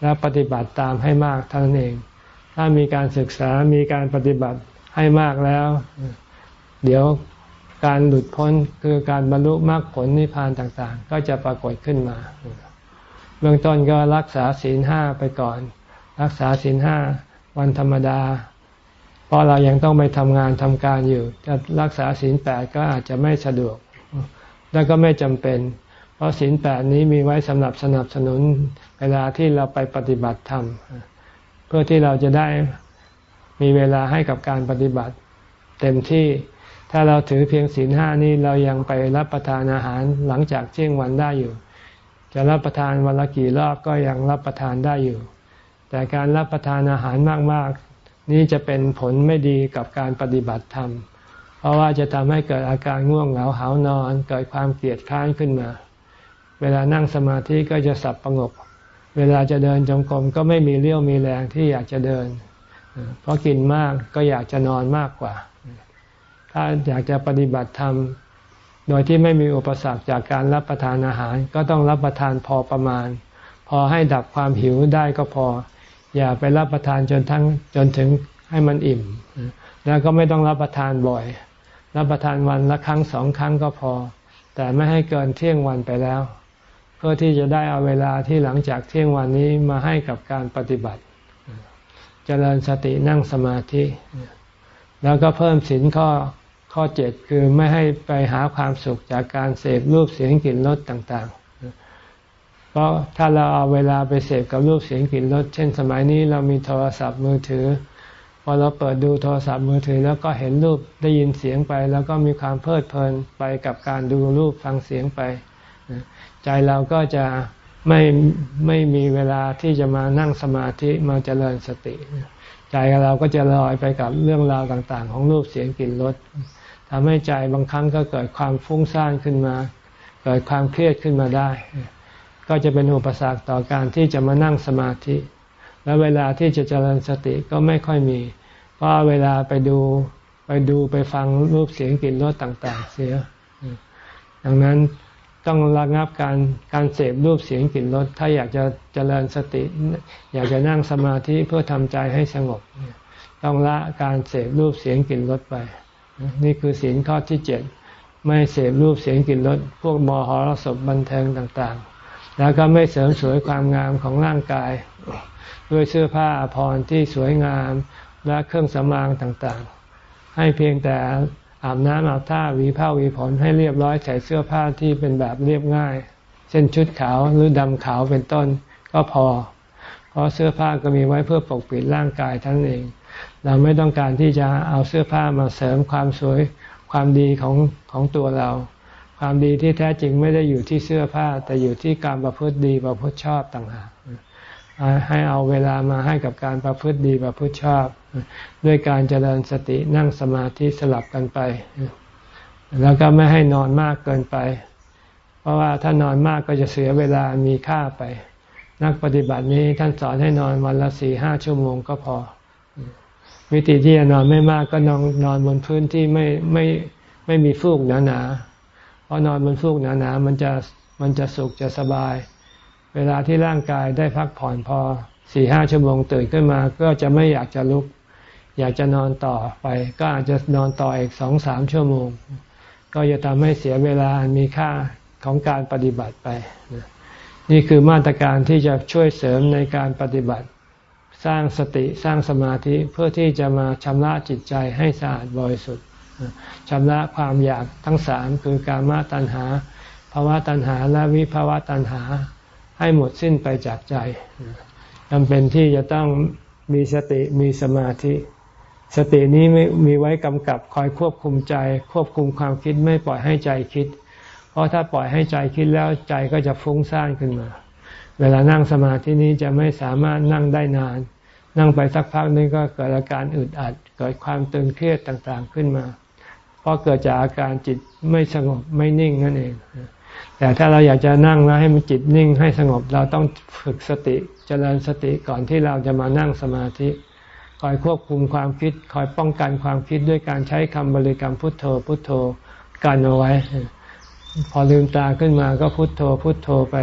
และปฏิบัติตามให้มากเท่านั้นเอง ถ้ามีการศึกษามีการปฏิบัติให้มากแล้ว เดี๋ยวการหลุดพ้นคือการบรรลุมรรคผลนิพพานต่างๆ ก็จะปรากฏขึ้นมา เบื้องต้นก็รักษาศีลห้าไปก่อน รักษาศีลห้าวันธรรมดา เพราะเรายังต้องไปทำงานทำการอยู่ จะรักษาศีลแปดก็อาจจะไม่สะดวก แล้วก็ไม่จำเป็น ราะศีลแปดนี้มีไว้สำหรับสนับสนุนเวลาที่เราไปปฏิบัติธรรม เพื่อที่เราจะได้มีเวลาให้กับการปฏิบัติ เต็มที่ถ้าเราถือเพียงศีลห้านี้เรายังไปรับประทานอาหารหลังจากเที่ยงวันได้อยู่ จะรับประทานวันละกี่รอบก็ยังรับประทานได้อยู่ แต่การรับประทานอาหารมากๆ นี้จะเป็นผลไม่ดีกับการปฏิบัติธรรม เพราะว่าจะทำให้เกิดอาการง่วงเหงาหานอน เกิดความเกลียดค้านขึ้นมา เวลานั่งสมาธิก็จะสับประงก เวลาจะเดินจงกรมก็ไม่มีเรี่ยวมีแรงที่อยากจะเดิน เพราะกินมากก็อยากจะนอนมากกว่า ถ้าอยากจะปฏิบัติธรรมโดยที่ไม่มีอุปสรรคจากการรับประทานอาหาร ก็ต้องรับประทานพอประมาณ พอให้ดับความหิวได้ก็พอ อย่าไปรับประทานจนทั้งจนถึงให้มันอิ่ม แล้วก็ไม่ต้องรับประทานบ่อย รับประทานวันละครั้งสองครั้งก็พอ แต่ไม่ให้เกินเที่ยงวันไปแล้ว พื่อที่จะได้เอาเวลาที่หลังจากเที่ยงวันนี้มาให้กับการปฏิบัติเจริญสตินั่งสมาธิ แล้วก็เพิ่มสินข้อข้อเจ็ดคือไม่ให้ไปหาความสุขจากการเสพรูปเสียงกลิ่นรสต่างๆ เพราะถ้าเราเอาเวลาไปเสพกับรูปเสียงกลิ่นรสเช่น สมัยนี้เรามีโทรศัพท์มือถือพอเราเปิดดูโทรศัพท์มือถือ แล้วก็เห็นรูปได้ยินเสียงไป แล้วก็มีความเพลิดเพลินไปกับการดูรูปฟังเสียงไป ใจเราก็จะไม่ไม่มีเวลาที่จะมานั่งสมาธิมาเจริญสติ ใจเราก็จะลอยไปกับเรื่องราวต่างๆ ของรูปเสียงกลิ่นรสทำให้ใจบางครั้งก็เกิดความฟุ้งซ่านขึ้นมา เกิดความเครียดขึ้นมาได้ ก็จะเป็นอุปสรรคต่อการที่จะมานั่งสมาธิ และเวลาที่จะเจริญสติก็ไม่ค่อยมี เพราะเวลาไปดูไปดูไปฟังรูปเสียงกลิ่นรสต่าง ๆ เสียดังนั้น ต้องระงับการการเสพรูปเสียงกลิ่นรสถ้าอยากจะเจริญสติ อยากจะนั่งสมาธิเพื่อทำใจให้สงบ ต้องละการเสพรูปเสียงกลิ่นรสไป นี่คือศีลข้อที่เจ็ดไม่เสพรูปเสียงกลิ่นรสพวกมหรสพบันเทิงต่างๆ แล้วก็ไม่เสริมสวยความงามของร่างกาย ด้วยเสื้อผ้าอภรรที่สวยงามและเครื่องสำอางต่างๆ ให้เพียงแต่ อาบน้ำอาบท่าวีผ้าวีผ่อนให้เรียบร้อยใส่เสื้อผ้าที่เป็นแบบเรียบง่าย เช่นชุดขาวหรือดำขาวเป็นต้นก็พอ เพราะเสื้อผ้าก็มีไว้เพื่อปกปิดร่างกายทั้งเอง เราไม่ต้องการที่จะเอาเสื้อผ้ามาเสริมความสวยความดีของของตัวเรา ความดีที่แท้จริงไม่ได้อยู่ที่เสื้อผ้า แต่อยู่ที่การประพฤติดีประพฤติชอบต่างหาก ให้เอาเวลามาให้กับการประพฤติดีประพฤติชอบ ด้วยการเจริญสตินั่งสมาธิสลับกันไป แล้วก็ไม่ให้นอนมากเกินไป เพราะว่าถ้านอนมากก็จะเสียเวลามีค่าไป นักปฏิบัตินี้ท่านสอนให้นอนวันละสี่ห้าชั่วโมงก็พอ วิธีที่จะนอนไม่มากก็นอนนอนบนพื้นที่ไม่ไม่ไม่มีฟูกหนาหนาเพราะนอนบนฟูกหนาหนามันจะมันจะสุขจะสบาย เวลาที่ร่างกายได้พักผ่อนพอสี่ห้าชั่วโมงตื่นขึ้นมา ก็จะไม่อยากจะลุก อยากจะนอนต่อไป ก็อาจจะนอนต่ออีกสองสามชั่วโมง ก็จะทำให้เสียเวลามีค่าของการปฏิบัติไป นี่คือมาตรการที่จะช่วยเสริมในการปฏิบัติ สร้างสติสร้างสมาธิเพื่อที่จะมาชำระจิตใจให้สะอาดบริสุทธิ์ชำระความอยากทั้งสามคือการมาตัณหาภาวะตัณหาและวิภาวะตัณหา ให้หมดสิ้นไปจากใจจำเป็นที่จะต้องมีสติมีสมาธิ สตินี้มีไว้กำกับคอยควบคุมใจ ควบคุมความคิดไม่ปล่อยให้ใจคิด เพราะถ้าปล่อยให้ใจคิดแล้วใจก็จะฟุ้งซ่านขึ้นมา เวลานั่งสมาธินี้จะไม่สามารถนั่งได้นาน นั่งไปสักพักนึงก็เกิดอาการอึดอัด เกิดความตึงเครียดต่างๆขึ้นมา เพราะเกิดจากอาการจิตไม่สงบไม่นิ่งนั่นเอง แต่ถ้าเราอยากจะนั่งแล้วให้มันจิตนิ่งให้สงบเราต้องฝึกสติเจริญสติก่อนที่เราจะมานั่งสมาธิ คอยควบคุมความคิด คอยป้องกันความคิดด้วยการใช้คำบริกรรมพุทโธ พุทโธกันเอาไว้ พอลืมตาขึ้นมาก็พุทโธ พุทโธไป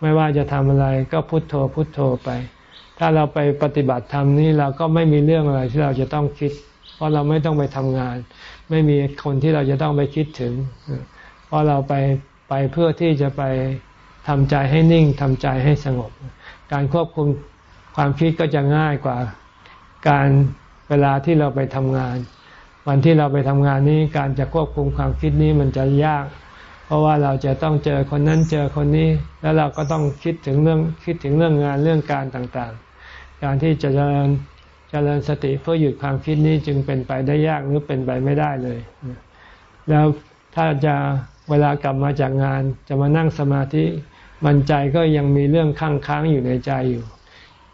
ไม่ว่าจะทำอะไรก็พุทโธ พุทโธไป ถ้าเราไปปฏิบัติธรรมนี้เราก็ไม่มีเรื่องอะไรที่เราจะต้องคิด เพราะเราไม่ต้องไปทำงาน ไม่มีคนที่เราจะต้องไปคิดถึง เพราะเราไป ไปเพื่อที่จะไปทำใจให้นิ่งทำใจให้สงบ การควบคุมความคิดก็จะง่ายกว่า การเวลาที่เราไปทำงาน วันที่เราไปทำงานนี้การจะควบคุมความคิดนี้มันจะยาก เพราะว่าเราจะต้องเจอคนนั้นเจอคนนี้ แล้วเราก็ต้องคิดถึงเรื่องคิดถึงเรื่องงานเรื่องการต่างๆ การที่จะเจริญเจริญสติเพื่อหยุดความคิดนี้จึงเป็นไปได้ยากหรือเป็นไปไม่ได้เลย แล้วถ้าจะ เวลากลับมาจากงานจะมานั่งสมาธิมันใจก็ยังมีเรื่องค้างค้างอยู่ในใจอยู่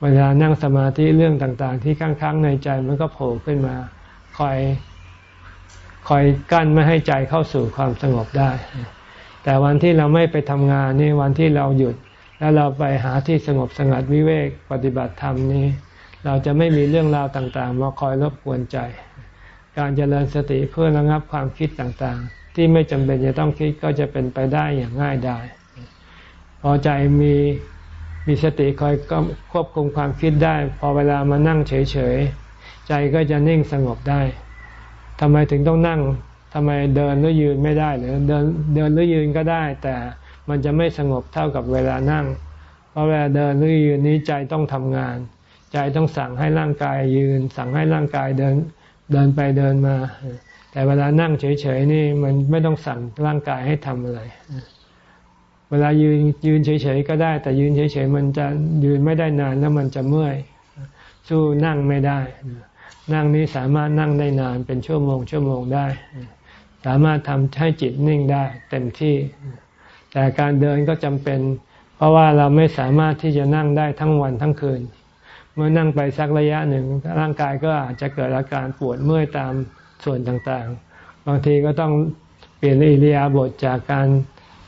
เวลานั่งสมาธิเรื่องต่างๆ ที่ค้างๆในใจมันก็โผล่ขึ้นมา คอยคอยกั้นไม่ให้ใจเข้าสู่ความสงบได้ แต่วันที่เราไม่ไปทำงานนี่วันที่เราหยุด แล้วเราไปหาที่สงบสงัดวิเวกปฏิบัติธรรมนี้เราจะไม่มีเรื่องราวต่างๆ มาคอยรบกวนใจ การเจริญสติเพื่อระงับความคิดต่างๆ ที่ไม่จำเป็นจะต้องคิดก็จะเป็นไปได้อย่างง่ายดายพอใจมีมีสติคอยควบคุมความคิดได้ พอเวลามานั่งเฉยๆ ใจก็จะนิ่งสงบได้ทำไมถึงต้องนั่งทำไมเดินหรือยืนไม่ได้หรือเดินเดินหรือยืนก็ได้ แต่มันจะไม่สงบเท่ากับเวลานั่ง เพราะเวลาเดินหรือยืนนี้ใจต้องทำงาน ใจต้องสั่งให้ร่างกายยืน สั่งให้ร่างกายเดินเดินไปเดินมา แต่เวลานั่งเฉยๆนี่มันไม่ต้องสั่งร่างกายให้ทำอะไร เวลายืนยืนเฉยๆก็ได้ แต่ยืนเฉยๆมันจะยืนไม่ได้นานแล้วมันจะเมื่อย สู้นั่งไม่ได้ นั่งนี้สามารถนั่งได้นานเป็นชั่วโมง ชั่วโมงได้ สามารถทำให้จิตนิ่งได้เต็มที่ แต่การเดินก็จำเป็น เพราะว่าเราไม่สามารถที่จะนั่งได้ทั้งวันทั้งคืน เมื่อนั่งไปสักระยะหนึ่งร่างกายก็อาจจะเกิดอาการปวดเมื่อยตาม ส่วนต่างๆ บางทีก็ต้องเปลี่ยนอิริยาบถจากการ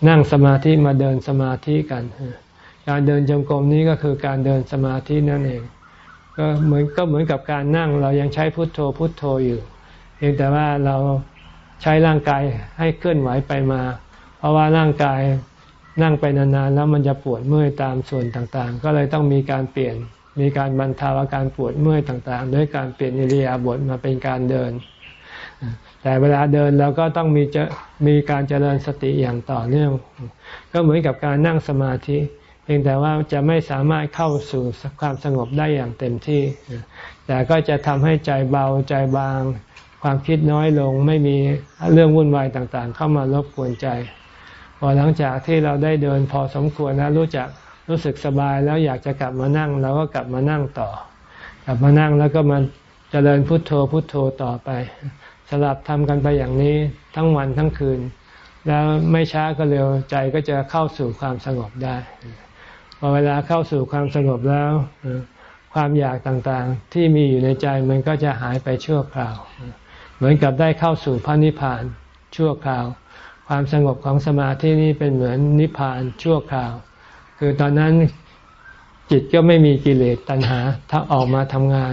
นั่งสมาธิมาเดินสมาธิกัน การเดินจงกรมนี้ก็คือการเดินสมาธินั่นเอง ก็เหมือนก็เหมือนกับการนั่งเรายังใช้พุทโธพุทโธอยู่ เพียงแต่ว่าเราใช้ร่างกายให้เคลื่อนไหวไปมา เพราะว่าร่างกายนั่งไปนานๆ แล้วมันจะปวดเมื่อยตามส่วนต่างๆ ก็เลยต้องมีการเปลี่ยนมีการบรรเทาอาการปวดเมื่อยต่างๆ ด้วยการเปลี่ยนอิริยาบถมาเป็นการเดิน แต่เวลาเดินเราก็ต้องมีจะมีการเจริญสติอย่างต่อเนื่อง ก็เหมือนกับการนั่งสมาธิ เพียงแต่ว่าจะไม่สามารถเข้าสู่ความสงบได้อย่างเต็มที่ แต่ก็จะทำให้ใจเบาใจบาง ความคิดน้อยลงไม่มีเรื่องวุ่นวายต่างๆ เข้ามารบกวนใจพอหลังจากที่เราได้เดินพอสมควรแล้วรู้จักรู้สึกสบายแล้วอยากจะกลับมานั่งเราก็กลับมานั่งต่อ กลับมานั่งแล้วก็มาเจริญพุทโธพุทโธต่อไป สลับทำกันไปอย่างนี้ทั้งวันทั้งคืน แล้วไม่ช้าก็เร็วใจก็จะเข้าสู่ความสงบได้ พอเวลาเข้าสู่ความสงบแล้ว ความอยากต่างๆ ที่มีอยู่ในใจมันก็จะหายไปชั่วคราว เหมือนกับได้เข้าสู่พระนิพพานชั่วคราว ความสงบของสมาธินี้เป็นเหมือนนิพพานชั่วคราว คือตอนนั้นจิตก็ไม่มีกิเลสตัณหาถ้าออกมาทำงาน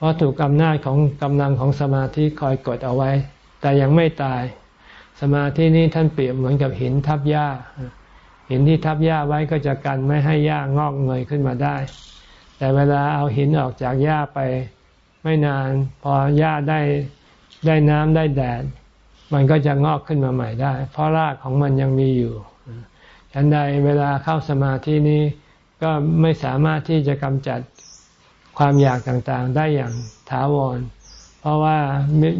เพราะถูกอำนาจของกำลังของสมาธิคอยกดเอาไว้ แต่ยังไม่ตาย สมาธินี้ท่านเปรียบเหมือนกับหินทับหญ้า หินที่ทับหญ้าไว้ก็จะกันไม่ให้หญ้างอกเงยขึ้นมาได้ แต่เวลาเอาหินออกจากหญ้าไปไม่นานพอหญ้าได้ได้น้ำได้แดด มันก็จะงอกขึ้นมาใหม่ได้ เพราะรากของมันยังมีอยู่ฉันใดเวลาเข้าสมาธินี้ก็ไม่สามารถที่จะกำจัด ความอยากต่างๆได้อย่างถาวร เพราะว่า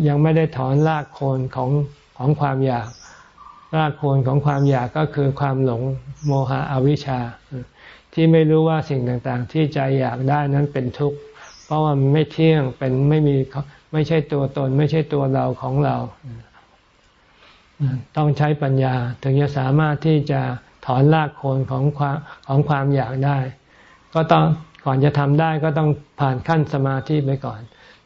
ยังไม่ได้ถอนรากโคนของของความอยาก รากโคนของความอยากก็คือความหลงโมหะอวิชชา ที่ไม่รู้ว่าสิ่งต่างๆ ที่ใจอยากได้นั้นเป็นทุกข์ เพราะว่ามันไม่เที่ยงเป็นไม่มีไม่ใช่ตัวตน ไม่ใช่ตัวเราของเรา ต้องใช้ปัญญาถึงจะสามารถที่จะถอนรากโคนของความของความอยากได้ ก็ต้อง ก่อนจะทำได้ก็ต้องผ่านขั้นสมาธิไปก่อน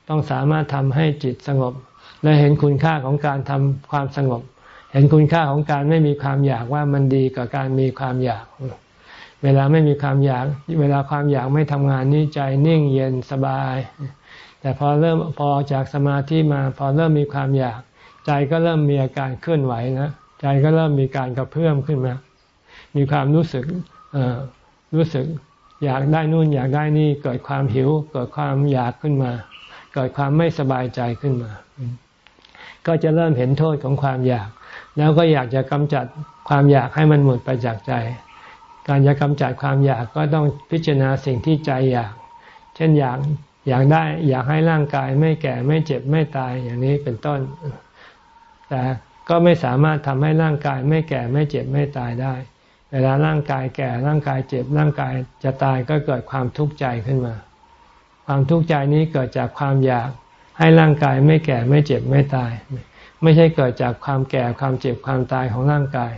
ต้องสามารถทำให้จิตสงบ และเห็นคุณค่าของการทำความสงบ เห็นคุณค่าของการไม่มีความอยากว่ามันดีกับการมีความอยาก เวลาไม่มีความอยาก เวลาความอยากไม่ทำงานนี่ใจนิ่งเย็นสบาย แต่พอเริ่มพอจากสมาธิมาพอเริ่มมีความอยาก ใจก็เริ่มมีอาการเคลื่อนไหวนะใจก็เริ่มมีการกระเพื่อมขึ้นมา มีความรู้สึกรู้สึก อยากได้นู่นอยากได้นี่เกิดความหิว เกิดความอยากขึ้นมา เกิดความไม่สบายใจขึ้นมา ก็จะเริ่มเห็นโทษของความอยาก แล้วก็อยากจะกำจัดความอยากให้มันหมดไปจากใจ การจะกำจัดความอยากก็ต้องพิจารณาสิ่งที่ใจอยาก เช่นอยากอยากได้อยากให้ร่างกายไม่แก่ไม่เจ็บไม่ตายอย่างนี้เป็นต้น แต่ก็ไม่สามารถทำให้ร่างกายไม่แก่ไม่เจ็บไม่ตายได้ เวลาร่างกายแก่ร่างกายเจ็บร่างกายจะตายก็เกิดความทุกข์ใจขึ้นมา ความทุกข์ใจนี้เกิดจากความอยากให้ร่างกายไม่แก่ไม่เจ็บไม่ตาย ไม่ใช่เกิดจากความแก่ความเจ็บความตายของร่างกาย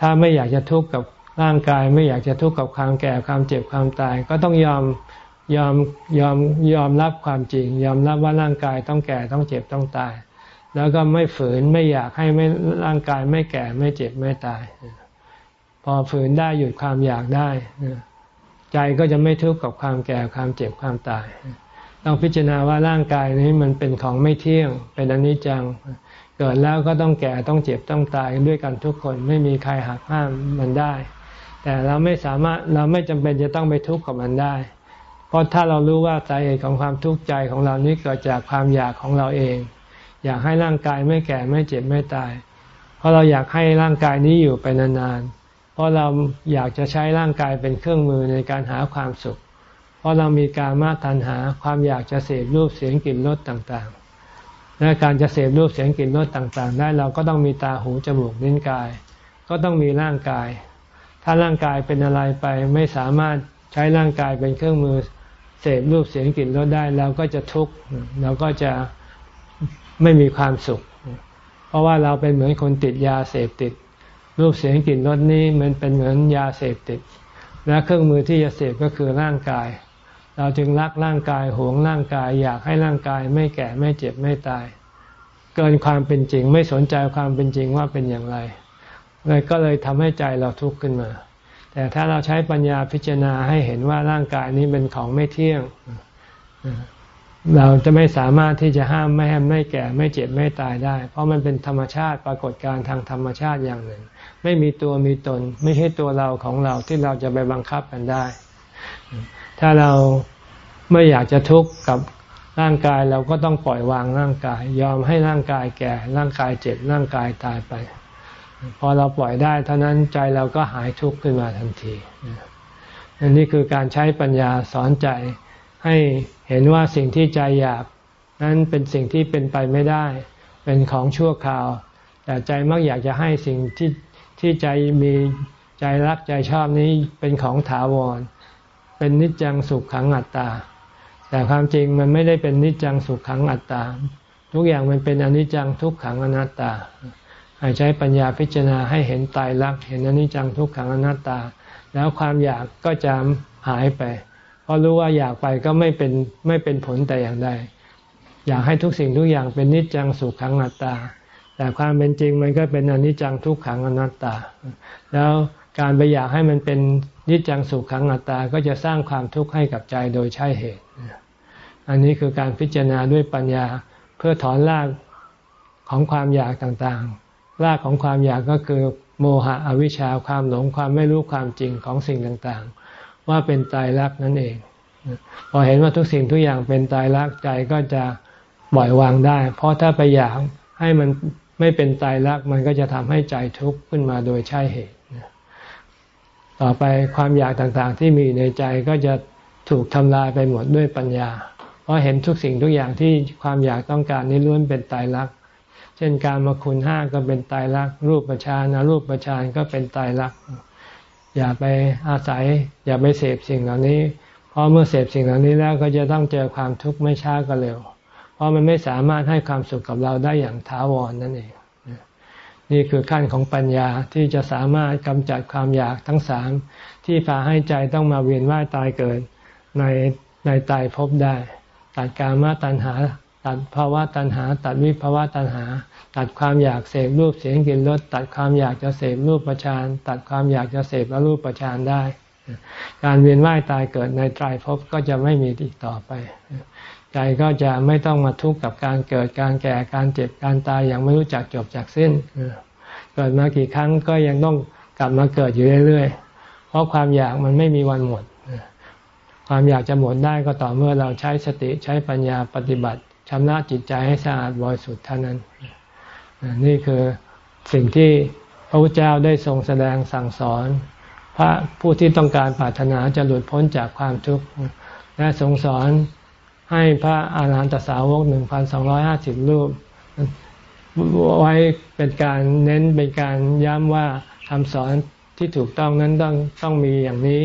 ถ้าไม่อยากจะทุกข์กับร่างกายไม่อยากจะทุกข์กับความแก่ความเจ็บความตาย ก็ต้องยอมยอมยอมยอมรับความจริง ยอมรับว่าร่างกายต้องแก่ต้องเจ็บต้องตาย แล้วก็ไม่ฝืนไม่อยากให้ไม่ร่างกายไม่แก่ไม่เจ็บไม่ตาย พอฝืนได้หยุดความอยากได้ใจก็จะไม่ทุกข์กับความแก่ความเจ็บความตาย ต้องพิจารณาว่าร่างกายนี้มันเป็นของไม่เที่ยง เป็นอนิจจัง เกิดแล้วก็ต้องแก่ต้องเจ็บต้องตายด้วยกันทุกคนไม่มีใครหักห้ามมันได้ แต่เราไม่สามารถเราไม่จำเป็นจะต้องไปทุกข์กับมันได้ เพราะถ้าเรารู้ว่าสาเหตุของความทุกข์ใจของเรานี้เกิดจากความอยากของเราเอง อยากให้ร่างกายไม่แก่ไม่เจ็บไม่ตาย เพราะเราอยากให้ร่างกายนี้อยู่ไปนานๆ เพราะเราอยากจะใช้ร่างกายเป็นเครื่องมือในการหาความสุข เพราะเรามีการมาตัญหาความอยากจะเสพรูปเสียงกลิ่นรสต่างๆ และการจะเสพรูปเสียงกลิ่นรสต่างๆ ได้เราก็ต้องมีตาหูจมูกลิ้นกาย ก็ต้องมีร่างกาย ถ้าร่างกายเป็นอะไรไปไม่สามารถใช้ร่างกายเป็นเครื่องมือเสพรูปเสียงกลิ่นรสได้เราก็จะทุกข์เราก็จะ ไม่มีความสุข เพราะว่าเราเป็นเหมือนคนติดยาเสพติด รูปเสียงกลิ่นรสนี้มันเป็นเหมือนยาเสพติด และเครื่องมือที่จะเสพก็คือร่างกาย เราจึงรักร่างกายหวงร่างกาย อยากให้ร่างกายไม่แก่ไม่เจ็บไม่ตาย เกินความเป็นจริง ไม่สนใจความเป็นจริงว่าเป็นอย่างไรเลยก็เลยทำให้ใจเราทุกข์ขึ้นมา แต่ถ้าเราใช้ปัญญาพิจารณาให้เห็นว่าร่างกายนี้เป็นของไม่เที่ยง เราจะไม่สามารถที่จะห้ามไม่ให้ไม่แก่ไม่เจ็บไม่ตายได้ เพราะมันเป็นธรรมชาติปรากฏการทางธรรมชาติอย่างหนึ่ง ไม่มีตัวมีตน ไม่ใช่ตัวเราของเราที่เราจะไปบังคับกันได้ ถ้าเราไม่อยากจะทุกข์กับร่างกายเราก็ต้องปล่อยวางร่างกาย ยอมให้ร่างกายแก่ ร่างกายเจ็บร่างกายตายไป พอเราปล่อยได้เท่านั้นใจเราก็หายทุกข์ขึ้นมาทันทีอันนี้คือการใช้ปัญญาสอนใจ ให้เห็นว่าสิ่งที่ใจอยาก นั้นเป็นสิ่งที่เป็นไปไม่ได้ เป็นของชั่วคราว แต่ใจมักอยากจะให้สิ่งที่ที่ใจมีใจรักใจชอบนี้เป็นของถาวร เป็นนิจจังสุขขังอัตตา แต่ความจริงมันไม่ได้เป็นนิจจังสุขขังอัตตา ทุกอย่างมันเป็นอนิจจังทุกขังอนัตตาให้ใช้ปัญญาพิจารณาให้เห็นตายรักเห็นอนิจจังทุกขังอนัตตา แล้วความอยากก็จะหายไป พราะรู้ว่าอยากไปก็ไม่เป็นไม่เป็นผลแต่อย่างใด อยากให้ทุกสิ่งทุกอย่างเป็นนิจจังสุขขังอนัตตา แต่ความเป็นจริงมันก็เป็นอนิจจังทุกขังอนัตตา แล้วการไปอยากให้มันเป็นนิจจังสุขขังอนัตตา ก็จะสร้างความทุกข์ให้กับใจโดยใช่เหตุ อันนี้คือการพิจารณาด้วยปัญญาเพื่อถอนรากของความอยากต่างๆ รากของความอยากก็คือโมหะอวิชชาความหลงความไม่รู้ความจริงของสิ่งต่างๆ ว่าเป็นตายรักนั่นเอง พอเห็นว่าทุกสิ่งทุกอย่างเป็นตายรักใจก็จะปล่อยวางได้ เพราะถ้าไปอยากให้มันไม่เป็นตายรักมันก็จะทำให้ใจทุกข์ขึ้นมาโดยใช่เหตุต่อไปความอยากต่างๆ ที่มีในใจก็จะถูกทำลายไปหมดด้วยปัญญา เพราะเห็นทุกสิ่งทุกอย่างที่ความอยากต้องการนี้ล้วนเป็นตายรัก เช่นการมาคุณห้าก็เป็นตายรัก รูปประชานรูปประชานก็เป็นตายรัก อย่าไปอาศัย อย่าไปเสพสิ่งเหล่านี้ เพราะเมื่อเสพสิ่งเหล่านี้แล้วก็จะต้องเจอความทุกข์ไม่ช้าก็เร็ว เพราะมันไม่สามารถให้ความสุขกับเราได้อย่างถาวรนนั่นเอง นี่คือขั้นของปัญญาที่จะสามารถกำจัดความอยากทั้งสามที่พาให้ใจต้องมาเวียนว่ายตายเกิดในในตายพบได้ ตัดกามาตัณหา ตัดภาวะตัณหา ตัดวิภาวะตัณหา ตัดความอยากเสพรูปเสียงกลิ่นรสตัดความอยากจะเสพรูปประชานตัดความอยากจะเสพรูปประชานได้ การเวียนว่ายตายเกิดในตายภพก็จะไม่มีอีกต่อไป ใจก็จะไม่ต้องมาทุกข์กับการเกิดการแก่การเจ็บการตายอย่างไม่รู้จักจบจากสิ้นเกิดมากี่ครั้งก็ยังต้องกลับมาเกิดอยู่เรื่อยๆ เพราะความอยากมันไม่มีวันหมด ความอยากจะหมดได้ก็ต่อเมื่อเราใช้สติใช้ปัญญาปฏิบัติชำระจิตใจให้สะอาดบริสุทธิ์เท่านั้น นี่คือสิ่งที่พระพุทธเจ้าได้ทรงแสดงสั่งสอน พระผู้ที่ต้องการปรารถนาจะหลุดพ้นจากความทุกข์และทรงสอนให้พระอาหารหันตสาวกหนึ่งพันสองร้อยห้าสิบรูป ไว้เป็นการเน้นเป็นการย้ำว่าคำสอนที่ถูกต้องนั้นต้องต้องมีอย่างนี้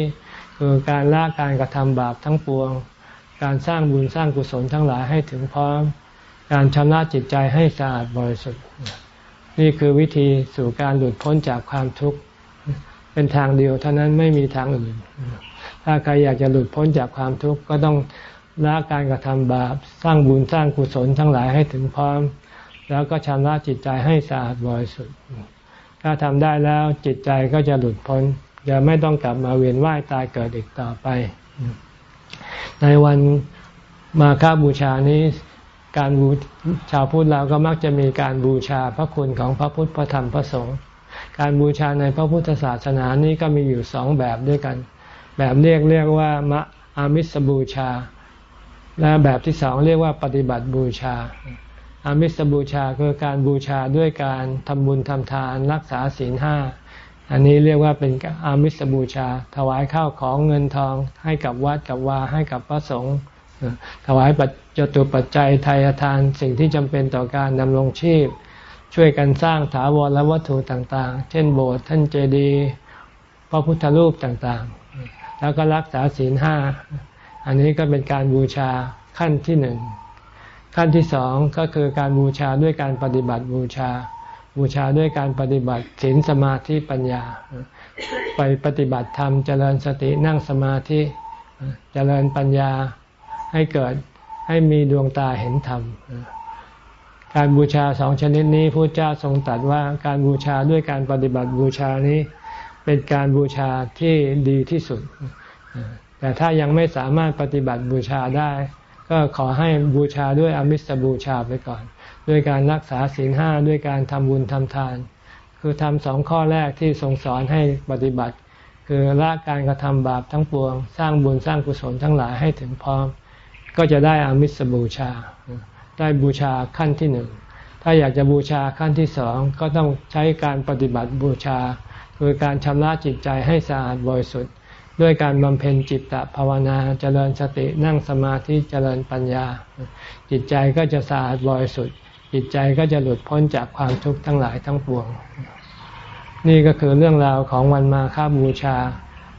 คือการละการกระทำบาปทั้งปวง การสร้างบุญสร้างกุศลทั้งหลายให้ถึงพร้อม การชำระจิตใจให้สะอาดบริสุทธิ์ นี่คือวิธีสู่การหลุดพ้นจากความทุกข์ เป็นทางเดียวเท่านั้นไม่มีทางอื่น ถ้าใครอยากจะหลุดพ้นจากความทุกข์ก็ต้องละการกระทำบาปสร้างบุญสร้างกุศลทั้งหลายให้ถึงพร้อม แล้วก็ชำระจิตใจให้สะอาดบริสุทธิ์ ถ้าทำได้แล้วจิตใจก็จะหลุดพ้นจะไม่ต้องกลับมาเวียนว่ายตายเกิดอีกต่อไป ในวันมาฆบูชานี้ การบูชาวพุทธเราก็มักจะมีการบูชาพระคุณของพระพุทธพระธรรมพระสงฆ์การบูชาในพระพุทธศาสนานี้ก็มีอยู่สองแบบด้วยกัน แบบเรียกเรียกว่ามะอามิสบูชา และแบบที่สองเรียกว่าปฏิบัติบูชา อามิสบูชาคือการบูชาด้วยการทำบุญทำทานรักษาศีลห้าอันนี้เรียกว่าเป็นอามิสบูชา ถวายข้าวของเงินทองให้กับวัดกับวาให้กับพระสงฆ์ถวายปัจ จตุปัจจัยไทยทานสิ่งที่จำเป็นต่อการดำรงชีพ ช่วยกันสร้างถาวรและวัตถุต่างๆ เช่นโบสถ์ท่านเจดีย์พระพุทธรูปต่างๆ แล้วก็รักษาศีลห้าอันนี้ก็เป็นการบูชาขั้นที่หนึ่งขั้นที่สองก็คือการบูชาด้วยการปฏิบัติบูชา บูชาด้วยการปฏิบัติศีลสมาธิปัญญา ไปปฏิบัติธรรมเจริญสตินั่งสมาธิเจริญปัญญาให้เกิด ให้มีดวงตาเห็นธรรม การบูชาสองชนิดนี้พระเจ้าทรงตรัสว่าการบูชาด้วยการปฏิบัติบูชานี้ เป็นการบูชาที่ดีที่สุด แต่ถ้ายังไม่สามารถปฏิบัติบูชาได้ ก็ขอให้บูชาด้วยอมิสบูชาไปก่อน ด้วยการรักษาศีลห้าด้วยการทำบุญทำทาน คือทำสองข้อแรกที่ทรงสอนให้ปฏิบัติ คือละการกระทำบาปทั้งปวง สร้างบุญสร้างกุศลทั้งหลายให้ถึงพร้อม ก็จะได้อามิสบูชา ได้บูชาขั้นที่หนึ่ง ถ้าอยากจะบูชาขั้นที่สองก็ต้องใช้การปฏิบัติบูชา คือการชำระจิตใจให้สะอาดบริสุทธิ์ ด้วยการบำเพ็ญจิตตภาวนาเจริญสตินั่งสมาธิเจริญปัญญา จิตใจก็จะสะอาดบริสุทธิ์ จิตใจก็จะหลุดพ้นจากความทุกข์ทั้งหลายทั้งปวง นี่ก็คือเรื่องราวของวันมาฆบูชา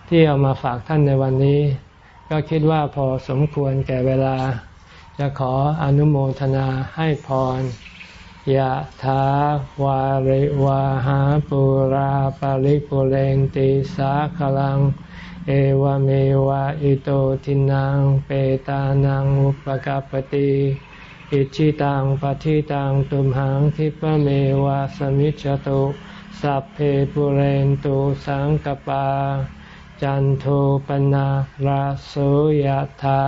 ที่เอามาฝากท่านในวันนี้ ก็คิดว่าพอสมควรแก่เวลา จะขออนุโมทนาให้พรยะถาวาริวาหาปุราปาริปุเรนติสาคลัง เอวเมวะอิโตทินังเปตานังอุปกปติอิชิตังปฏิตังตุมหังคิปเมวะสมิจจตุสัพเพปุเรนตุสังกปา จันโทปนะราโสยธา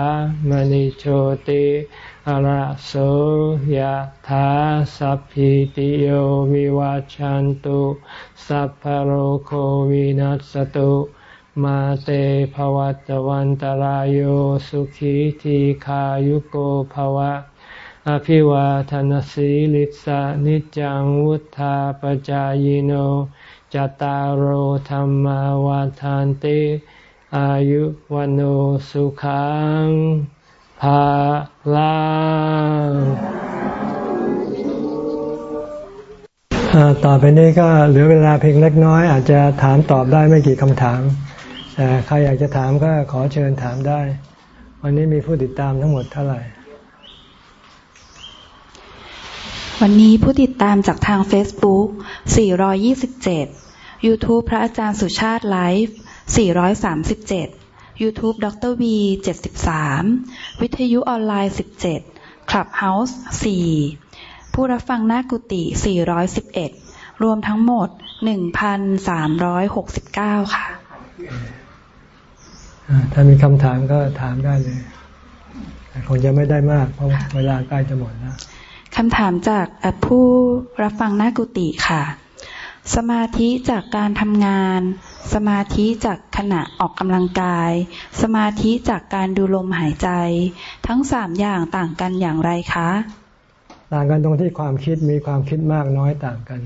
มณิโชติราโสยธาสัพพิติโยวิวัจจันตุสัพพโรโควินัสตุมาเตภวัตวันตารโยสุขีทีขายุโกภวะ อภิวาทนสีลิสานิจังวุธาปจายโน จตารโหธรรมวาทานติอายุวันโอสุขังภาลังต่อไปนี้ก็เหลือเวลาเพียงเล็กน้อย อาจจะถามตอบได้ไม่กี่คำถาม แต่ใครอยากจะถามก็ขอเชิญถามได้ วันนี้มีผู้ติดตามทั้งหมดเท่าไหร่ วันนี้ผู้ติดตามจากทาง Facebook 427 YouTube พระอาจารย์สุชาติไลฟ์ 437 YouTube ดร V 73 วิทยุออนไลน์ 17 Clubhouse 4 ผู้รับฟังหน้ากุฏิ411 รวมทั้งหมด 1,369 ค่ะ ถ้ามีคำถามก็ถามได้เลย คงจะไม่ได้มาก เพราะเวลาใกล้จะหมดแล้ว คำถามจากผู้รับฟังหน้ากุฏิค่ะ สมาธิจากการทำงาน สมาธิจากขณะออกกำลังกาย สมาธิจากการดูลมหายใจ ทั้งสามอย่างต่างกันอย่างไรคะ ต่างกันตรงที่ความคิดมีความคิดมากน้อยต่างกัน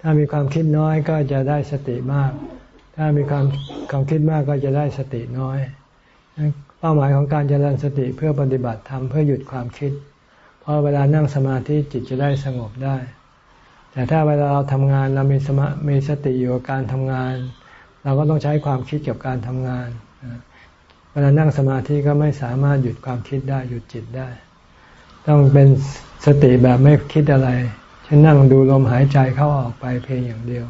ถ้ามีความคิดน้อยก็จะได้สติมาก ถ้ามีความความคิดมากก็จะได้สติน้อย เป้าหมายของการเจริญสติเพื่อปฏิบัติธรรมเพื่อหยุดความคิด พอเวลานั่งสมาธิจิตจะได้สงบได้ แต่ถ้าเวลาเราทำงานเรามีสมามีสติอยู่กับการทำงาน เราก็ต้องใช้ความคิดเกี่ยวกับการทำงานเวลานั่งสมาธิก็ไม่สามารถหยุดความคิดได้หยุดจิตได้ ต้องเป็นสติแบบไม่คิดอะไรฉันนั่งดูลมหายใจเข้าออกไปเพียงอย่างเดียว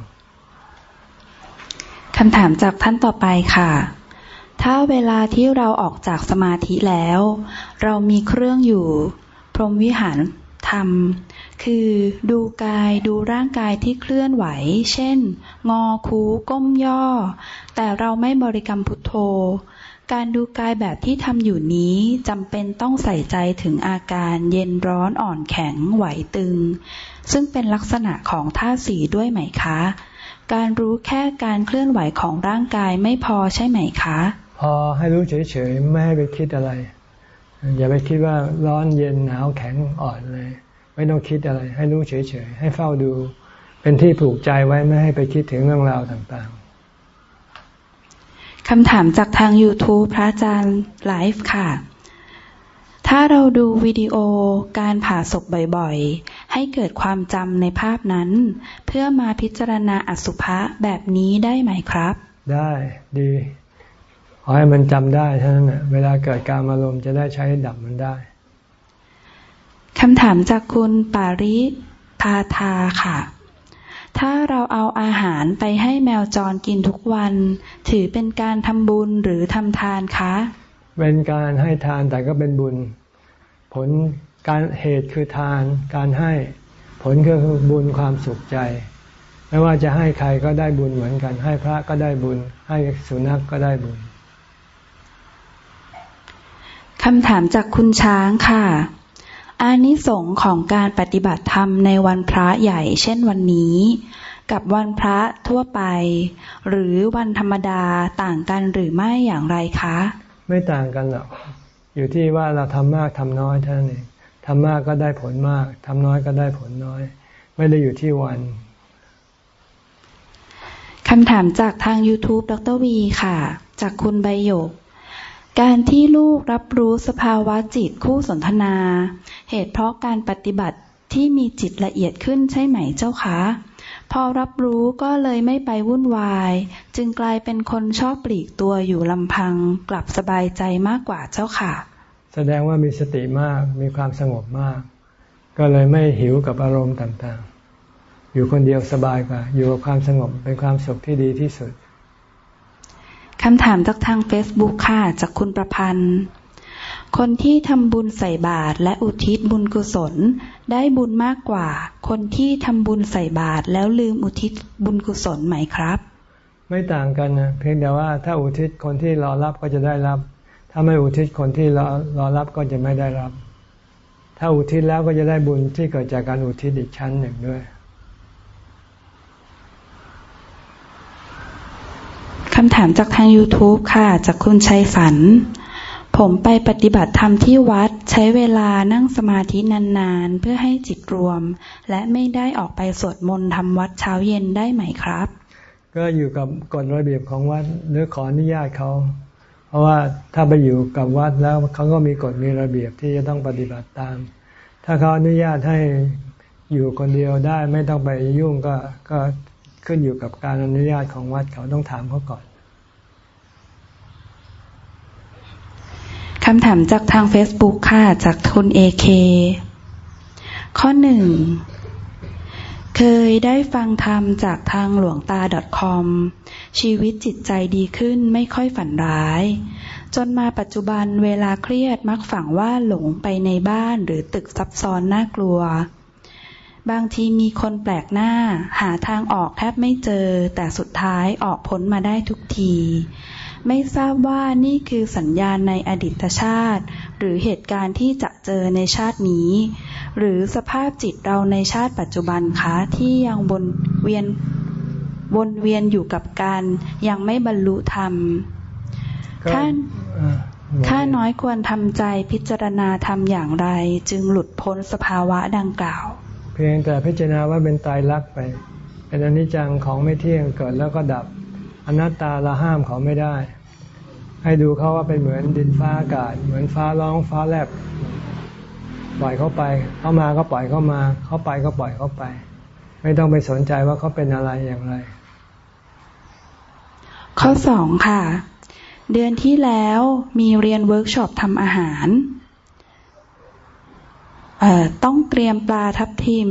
คำถามจากท่านต่อไปค่ะ ถ้าเวลาที่เราออกจากสมาธิแล้ว เรามีเครื่องอยู่ รหมวิหารธรรม คือดูกายดูร่างกายที่เคลื่อนไหว เช่น งอคูก้มย่อ แต่เราไม่บริกรรมพุทโธ การดูกายแบบที่ทำอยู่นี้จำเป็นต้องใส่ใจถึงอาการเย็นร้อนอ่อนแข็งไหวตึง ซึ่งเป็นลักษณะของท่าสีด้วยไหมคะ การรู้แค่การเคลื่อนไหวของร่างกายไม่พอใช่ไหมคะ พอให้รู้เฉยๆไม่ให้ไปคิดอะไร อย่าไปคิดว่าร้อนเย็นหนาวแข็งอ่อนเลย ไม่ต้องคิดอะไร ให้รู้เฉยๆ ให้เฝ้าดู เป็นที่ผูกใจไว้ไม่ให้ไปคิดถึงเรื่องราวต่างๆคำถามจากทาง YouTube พระอาจารย์ไลฟ์ค่ะ ถ้าเราดูวิดีโอการผ่าศพบ่อยๆ ให้เกิดความจำในภาพนั้น เพื่อมาพิจารณาอสุภะแบบนี้ได้ไหมครับ ได้ดีข อให้มันจำได้เท่านั้นเวลาเกิดการอารมณ์จะได้ใช้ดับมันได้คำถามจากคุณปาริพาทาค่ะ ถ้าเราเอาอาหารไปให้แมวจรกินทุกวัน ถือเป็นการทำบุญหรือทำทานคะ เป็นการให้ทานแต่ก็เป็นบุญ ผลการเหตุคือทาน การให้ผลคือบุญความสุขใจ ไม่ว่าจะให้ใครก็ได้บุญเหมือนกัน ให้พระก็ได้บุญ ให้สุนัขกก็ได้บุญ คำถามจากคุณช้างค่ะ อานิสงส์ของการปฏิบัติธรรมในวันพระใหญ่เช่นวันนี้ กับวันพระทั่วไป หรือวันธรรมดาต่างกันหรือไม่อย่างไรคะ ไม่ต่างกันหรอก อยู่ที่ว่าเราทำมากทำน้อยเท่านั้นเองทำมากก็ได้ผลมากทำน้อยก็ได้ผลน้อย ไม่ได้อยู่ที่วันคำถามจากทาง YouTube ดรวีค่ะ จากคุณใบหยก การที่ลูกรับรู้สภาวะจิตคู่สนทนา เหตุเพราะการปฏิบัติที่มีจิตละเอียดขึ้นใช่ไหมเจ้าคะพอรับรู้ก็เลยไม่ไปวุ่นวาย จึงกลายเป็นคนชอบปลีกตัวอยู่ลำพังกลับสบายใจมากกว่าเจ้าค่ะ แสดงว่ามีสติมากมีความสงบมาก ก็เลยไม่หิวกับอารมณ์ต่างๆ อยู่คนเดียวสบายกว่า อยู่กับความสงบเป็นความสุขที่ดีที่สุด คำถามจากทางเฟซบุ๊กค่ะจากคุณประพันธ์ คนที่ทำบุญใส่บาตรและอุทิศบุญกุศล ได้บุญมากกว่า คนที่ทำบุญใส่บาตรแล้วลืมอุทิศบุญกุศลไหมครับ ไม่ต่างกันนะเพียงแต่ว่าถ้าอุทิศคนที่รอรับก็จะได้รับ ถ้าไม่อุทิศคนที่รอรอรับก็จะไม่ได้รับ ถ้าอุทิศแล้วก็จะได้บุญที่เกิดจากการอุทิศอีกชั้นหนึ่งด้วย คำถามจากทาง YouTube ค่ะ จากคุณชัยฝัน ผมไปปฏิบัติธรรมที่วัดใช้เวลานั่งสมาธินานๆ เพื่อให้จิตรวม และไม่ได้ออกไปสวดมนต์ทำวัดเช้าเย็นได้ไหมครับ ก็อยู่กับกฎระเบียบของวัดหรือขออนุญาตเขา เพราะว่าถ้าไปอยู่กับวัดแล้วเขาก็มีกฎมีระเบียบที่จะต้องปฏิบัติตาม ถ้าเขาอนุญาตให้อยู่คนเดียวได้ไม่ต้องไปยุ่งก็ก็ขึ้นอยู่กับการอนุญาตของวัดเขาต้องถามเขาก่อน คำถามจากทาง Facebook ค่ะ จากคุณเอเคข้อหนึ่ง เคยได้ฟังธรรมจากทางหลวงตา .com ชีวิตจิตใจดีขึ้นไม่ค่อยฝันร้าย จนมาปัจจุบันเวลาเครียดมักฝังว่าหลงไปในบ้านหรือตึกซับซ้อนน่ากลัว บางทีมีคนแปลกหน้า หาทางออกแทบไม่เจอ แต่สุดท้ายออกพ้นมาได้ทุกที ไม่ทราบว่านี่คือสัญญาณในอดีตชาติ หรือเหตุการณ์ที่จะเจอในชาตินี้ หรือสภาพจิตเราในชาติปัจจุบันคะที่ยังวนเวียนวนเวียนอยู่กับการยังไม่บรรลุธรรมข้าข้าน้อยควรทำใจพิจารณาทำอย่างไร จึงหลุดพ้นสภาวะดังกล่าว เพียงแต่พิจารณาว่าเป็นตายรักไปเป็นอนิจจังของไม่เที่ยงเกิดแล้วก็ดับ อนัตตาเราห้ามเขาไม่ได้ ให้ดูเขาว่าเป็นเหมือนดินฟ้าอากาศ เหมือนฟ้าร้องฟ้าแลบ ปล่อยเขาไป เขามาก็ปล่อยเขามา เขาไปก็ปล่อยเขาไป ไม่ต้องไปสนใจว่าเขาเป็นอะไรอย่างไร ข้อสองค่ะ เดือนที่แล้วมีเรียนเวิร์กช็อปทำอาหารต้องเตรียมปลาทับทิม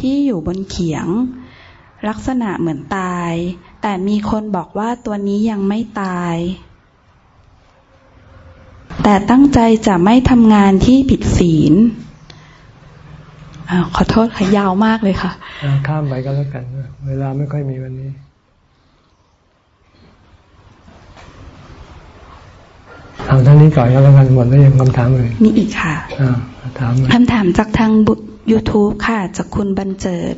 ที่อยู่บนเขียง ลักษณะเหมือนตาย แต่มีคนบอกว่าตัวนี้ยังไม่ตาย แต่ตั้งใจจะไม่ทำงานที่ผิดศีลอขอโทษค่ะยาวมากเลยค่ะ ข้ามไปก็แล้วกัน เวลาไม่ค่อยมีวันนี้ เอาท่านี้ก่อนก็แล้วกันหมดแล้วยังคำถามเลยมีอีกค่ะถามคำถามจากทาง YouTube ค่ะ จากคุณบรรเจิด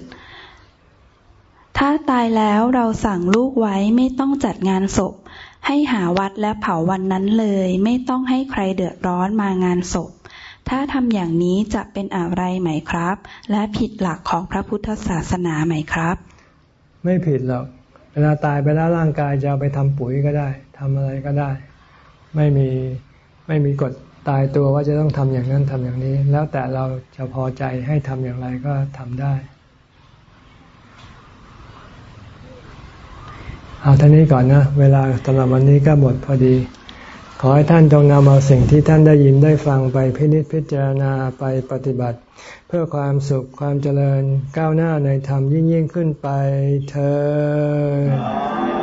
ถ้าตายแล้วเราสั่งลูกไว้ไม่ต้องจัดงานศพ ให้หาวัดและเผาวันนั้นเลย ไม่ต้องให้ใครเดือดร้อนมางานศพ ถ้าทำอย่างนี้จะเป็นอะไรไหมครับ และผิดหลักของพระพุทธศาสนาไหมครับ ไม่ผิดหรอก เวลาตายไปแล้วร่างกายจะไปทำปุ๋ยก็ได้ทำอะไรก็ได้ ไม่มีไม่มีกฎตายตัวว่าจะต้องทำอย่างนั้นทำอย่างนี้ แล้วแต่เราจะพอใจให้ทำอย่างไรก็ทำได้ เอาท่านี้ก่อนนะ เวลาสำหรับวันนี้ก็หมดพอดี ขอให้ท่านจงนำเอาสิ่งที่ท่านได้ยินได้ฟังไปพินิจพิจารณาไปปฏิบัติ เพื่อความสุขความเจริญก้าวหน้าในธรรมยิ่งยิ่งขึ้นไปเธอ